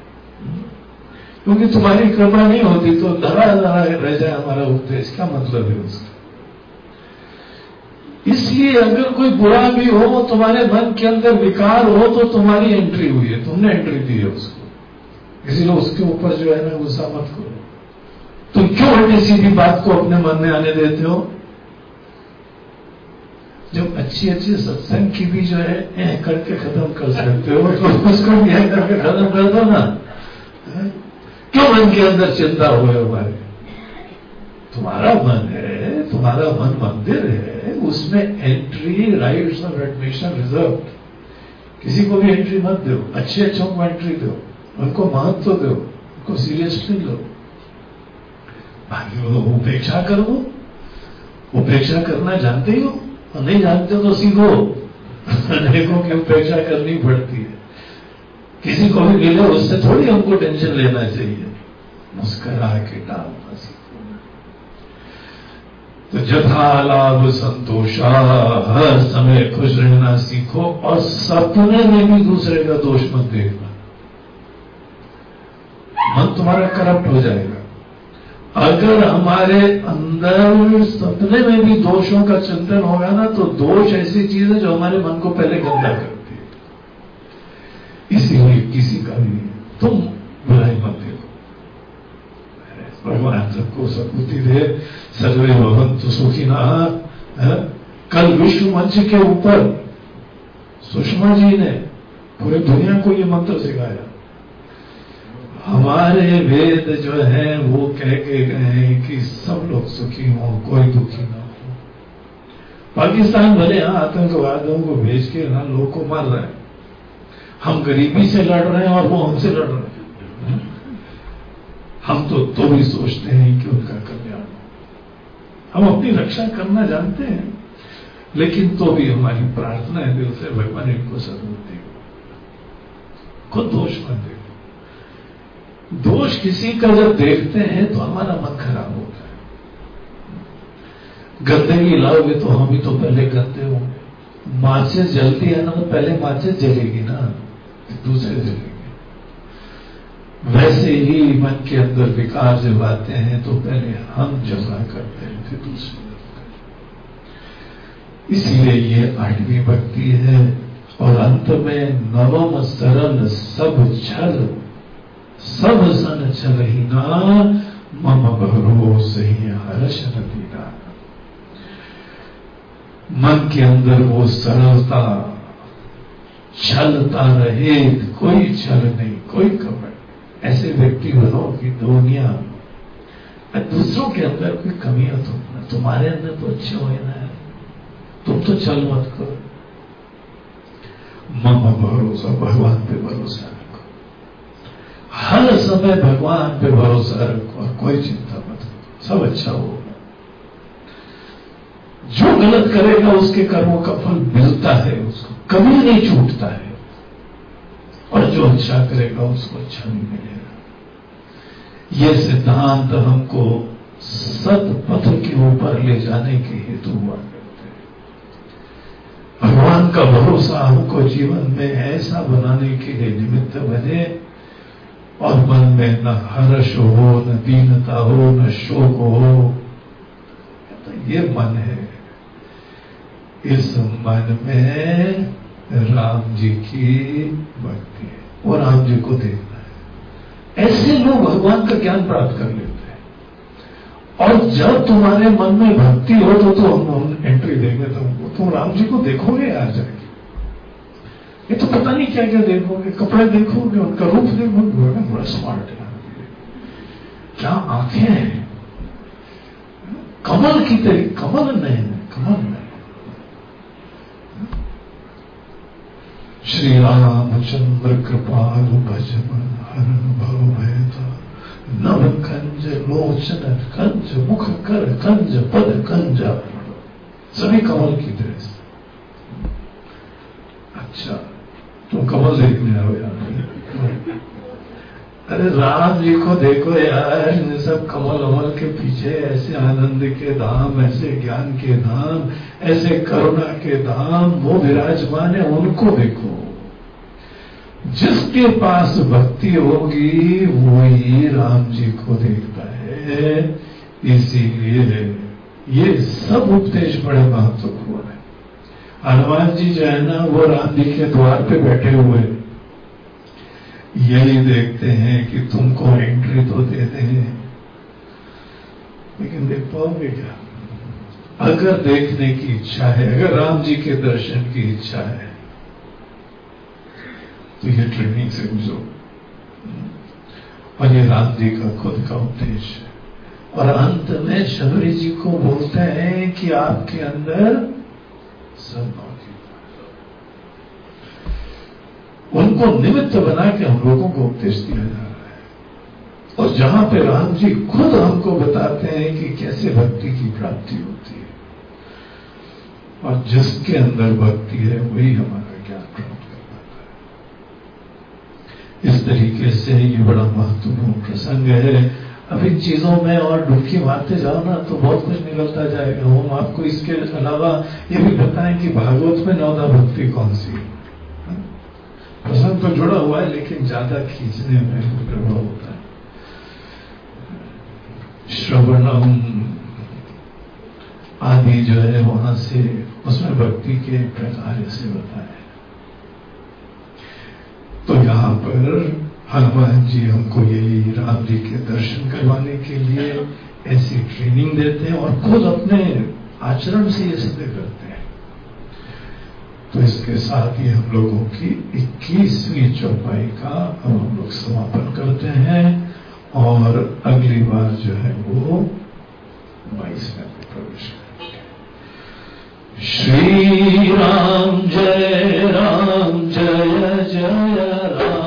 क्योंकि तुम्हारी कृपा नहीं होती तो धरा धरा रह जाए हमारा उपदेश। क्या मतलब है उसका? इसलिए अगर कोई बुरा भी हो, तुम्हारे मन के अंदर विकार हो तो तुम्हारी एंट्री हुई है। तुमने एंट्री दी है उसको। इसीलिए उसके ऊपर जो है ना, गुस्सा मत करो। तुम क्यों उल्टी सीधी बात को अपने मन में आने देते हो? जब अच्छी अच्छी सत्संग की भी जो है ए करके खत्म कर सकते हो तो उसको भी ऐ करके खत्म कर दो ना। क्यों मन के अंदर चिंता हुए हमारे तुम्हारा मन है, तुम्हारा मन मंदिर है, उसमें entry rights of admission reserved किसी को भी एंट्री मत दो, अच्छे अच्छों को एंट्री दो, उनको महत्व तो दो, उनको सीरियसली लो। बाकी उपेक्षा करो उपेक्षा करना जानते ही हो, और नहीं जानते हो तो सीखो। देखो कि उपेक्षा करनी पड़ती है। किसी को भी मिले, उससे थोड़ी हमको टेंशन लेना चाहिए। मुस्करा के टालना सीखो तो जथा लाभ संतोषा, हर समय खुश रहना सीखो और सपने में भी दूसरे का दोष मत देखना। मन तुम्हारा करप्ट हो जाएगा। अगर हमारे अंदर सपने में भी दोषों का चिंतन होगा ना तो दोष ऐसी चीज़ है जो हमारे मन को पहले गंदा करती है इसीलिए किसी का भी तुम बुराई मत देखो भगवान सबको सद्बुद्धि दे सर्वे भवंतु सुखिना कल विश्व मंच के ऊपर, सुषमा जी ने पूरी दुनिया को ये मंत्र सिखाया। हमारे वेद जो है, वो कह के गए हैं कि सब लोग सुखी हों, कोई दुखी ना हो। पाकिस्तान भले यहाँ आतंकवादियों को भेज के ना लोग को मार रहे हैं हम गरीबी से लड़ रहे हैं और वो हमसे लड़ रहे हैं। हम तो तो भी सोचते हैं कि उनका कल्याण हम अपनी रक्षा करना जानते हैं, लेकिन तो भी हमारी प्रार्थना है, दिल से भगवान इनको सदबुद्धि खुद दोष मत देखो दोष किसी का जब देखते हैं तो हमारा मन खराब होता है। गंदगी लाओगे तो हम ही तो पहले गंदे होंगे। माचिस जलती है ना तो पहले माचिस जलेगी ना। दूसरे जलेंगे वैसे ही मन के अंदर विकार जब आते हैं तो पहले हम जमा करते हैं, फिर दूसरे इसलिए ये आठवीं भक्ति है, और अंत में नवम सरल सब छल, सब सन छल ही मम भरोस ही हर्ष नदीना मन के अंदर वो सरलता छलता रहे, कोई छल नहीं, कोई कपट ऐसे व्यक्ति बनो कि दुनिया दूसरों के अंदर कोई कमियाँ तो तुम्हारे अंदर तो अच्छे हो ना तुम तो चल मत करो। मम भरोसा, भगवान पे भरोसा रखो। हर समय भगवान पे भरोसा रखो और कोई चिंता मत करो। सब अच्छा होगा। जो गलत करेगा, उसके कर्मों का फल मिलता है उसको। कभी नहीं छूटता है। और जो अच्छा करेगा, उसको अच्छा नहीं मिलेगा। यह सिद्धांत हमको सत पथ के ऊपर ले जाने के हेतु हुआ करते हैं। भगवान का भरोसा हमको जीवन में ऐसा बनाने के लिए निमित्त बने, और मन में न हर्ष हो, न दीनता हो, न शोक हो तो ये मन है। इस मन में राम जी की भक्ति है। वो राम जी को देखना है। ऐसे लोग भगवान का ज्ञान प्राप्त कर लेते हैं। और जब तुम्हारे मन में भक्ति हो तो, तो हम, एंट्री देंगे तुमको तुम राम जी को देखोगे आ जाएगी? ये तो पता नहीं क्या क्या देखोगे। कपड़े देखोगे उनका रूप देखोगे बड़ा स्मार्ट है। क्या आँखें हैं? कमल की तरह कमल नहीं कमल नहीं। श्री राम चंद्र कृपाल भजन हरण भव भयता नव कंज लोचन कंज मुख कर कंज पद कंज सभी कमल की तरह अच्छा तुम कमल देखने आओ यार। अरे राम जी को देखो यार इन सब कमल अमल के पीछे ऐसे आनंद के धाम, ऐसे ज्ञान के धाम, ऐसे करुणा के धाम, वो विराजमान है, उनको देखो। जिसके पास भक्ति होगी वो ही राम जी को देखता है। इसीलिए ये सब उपदेश बड़े महत्वपूर्ण है। हनुमान जी जो है ना, वो राम जी के द्वार पे बैठे हुए यही देखते हैं कि तुमको एंट्री तो देते हैं। लेकिन देख पाओगे क्या? अगर देखने की इच्छा है, अगर राम जी के दर्शन की इच्छा है तो ये ट्रेनिंग से गुजरो। और ये राम जी का खुद का उपदेश है। और अंत में शबरी जी को बोलते हैं कि आपके अंदर सद्भाव उनको निमित्त बना के हम लोगों को उपदेश दिया जा रहा है। और जहाँ पे राम जी खुद हमको बताते हैं कि कैसे भक्ति की प्राप्ति होती है, और जिसके अंदर भक्ति है, वही हमारा ज्ञान प्राप्त कर पाता है। इस तरीके से ये बड़ा महत्वपूर्ण प्रसंग है। अब इन चीज़ों में और डुबकी मारते जाओ ना तो बहुत कुछ निकलता जाएगा। हम आपको इसके अलावा ये भी बताएँ कि भागवत में नौदा भक्ति कौन सी है? प्रसंग तो जुड़ा हुआ है, लेकिन ज़्यादा खींचने में प्रभाव होता है। श्रवणम आदि जो है, वहाँ से उसमें भक्ति के प्रकार से बताया तो यहाँ पर हनुमान जी हमको यही राम जी के दर्शन करवाने के लिए ऐसी ट्रेनिंग देते हैं और खुद अपने आचरण से ये सिद्ध करते हैं। तो इसके साथ ही हम लोगों की 21वीं चौपाई का अब हम लोग समापन करते हैं और अगली बार जो है वो बाईस में प्रवेश करेंगे। श्री राम जय राम जय जय